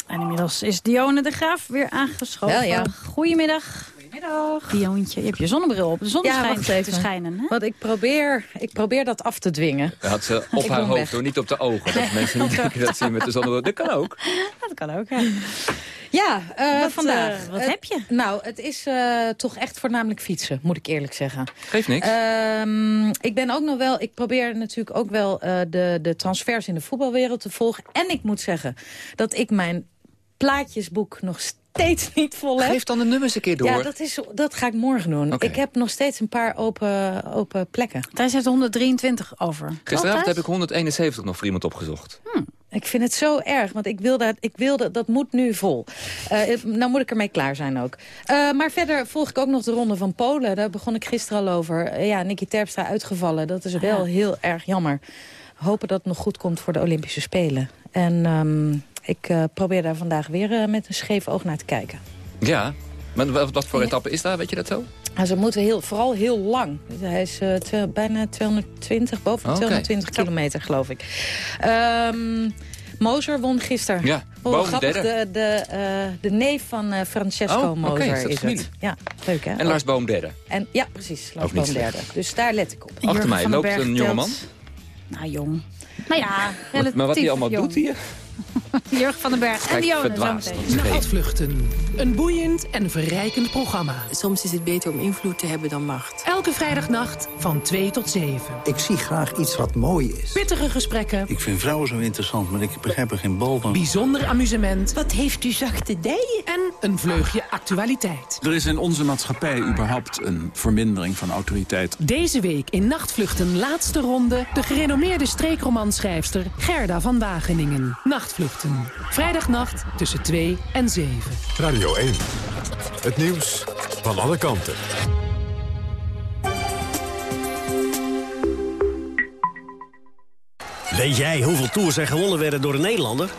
En inmiddels is Dione de Graaf weer aangeschoven. Wel, ja. Goedemiddag. Goedemiddag. Dioontje, je hebt je zonnebril op. De zon Ja, schijnt even. te schijnen. Hè? Want ik probeer, ik probeer dat af te dwingen. Dat had ze op Ik haar hoofd, weg. hoor, niet op de ogen. Dat mensen niet denken dat ze met de zonnebril... Dat kan ook. Dat kan ook, ja. Ja, eh, Wat, vandaag. eh, wat heb je? Nou, het is eh, toch echt voornamelijk fietsen, moet ik eerlijk zeggen. Geeft niks. Ehm, ik ben ook nog wel, ik probeer natuurlijk ook wel eh, de, de transfers in de voetbalwereld te volgen. En ik moet zeggen dat ik mijn plaatjesboek nog steeds niet vol heb. Geef dan de nummers een keer door. Ja, dat, is, dat ga ik morgen doen. Ik heb nog steeds een paar open, open plekken. Thijs heeft 123 over. Gisteravond heb ik 171 nog voor iemand opgezocht. Ik vind het zo erg, want ik wil dat, ik wil dat, dat moet nu vol. Eh nou moet ik ermee klaar zijn ook. Eh, maar verder volg ik ook nog de ronde van Polen. Daar begon ik gisteren al over. Eh, ja, Nicky Terpstra uitgevallen. Dat is wel heel erg jammer. Hopen dat het nog goed komt voor de Olympische Spelen. En ehm, ik eh, probeer daar vandaag weer eh, met een scheef oog naar te kijken. Ja. Maar wat, voor etappe is daar, weet je dat zo? En ze moeten heel, vooral heel lang. Hij is eh, bijna 220, boven de Oké. 220 kilometer, geloof ik. Ehm Moser won gisteren. Ja, Oh, grappig, derde. de, de, eh, de neef van eh, Francesco Oh, Moser is dat is het. Ja, leuk hè? En Lars Boom derde. En, ja, precies. Lars Boom slecht. derde. Dus daar let ik op. Achter Jurgen mij loopt een jongeman. Nou, jong. Nou ja, Maar, maar wat hij allemaal jong. doet hier... Jurgen van den Berg en verdwaasd. zometeen. Nachtvluchten. Een boeiend en verrijkend programma. Soms is het beter om invloed te hebben dan macht. Elke vrijdagnacht van 2 tot 7. Ik zie graag iets wat mooi is. Pittige gesprekken, Ik vind vrouwen zo interessant, maar ik begrijp er geen bal van. bijzonder amusement Wat heeft u zachte dijen? en een vleugje actualiteit. Er is in onze maatschappij überhaupt een vermindering van autoriteit. Deze week in Nachtvluchten laatste ronde... de gerenommeerde streekromanschrijfster Gerda van Wageningen. Nachtvluchten. Vrijdagnacht tussen 2 en 7. Radio 1. Het nieuws van alle kanten. Weet jij hoeveel tours er gewonnen werden door een Nederlander?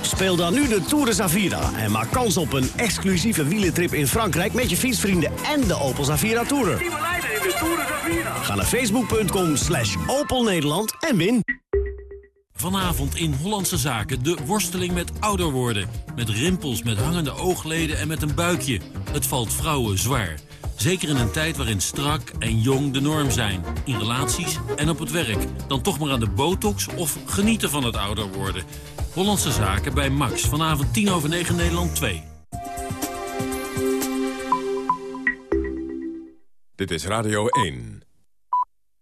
Speel dan nu de Tour de Zavira en maak kans op een exclusieve wielentrip in Frankrijk... met je fietsvrienden en de Opel Zavira Tourer. Ga naar facebook.com slash Opel Nederland en win. Vanavond in Hollandse Zaken de worsteling met ouder worden. Met rimpels, met hangende oogleden en met een buikje. Het valt vrouwen zwaar. Zeker in een tijd waarin strak en jong de norm zijn. In relaties en op het werk. Dan toch maar aan de botox of genieten van het ouder worden. Hollandse Zaken bij Max. Vanavond 10 over 9 Nederland 2. De Dit is Radio 1.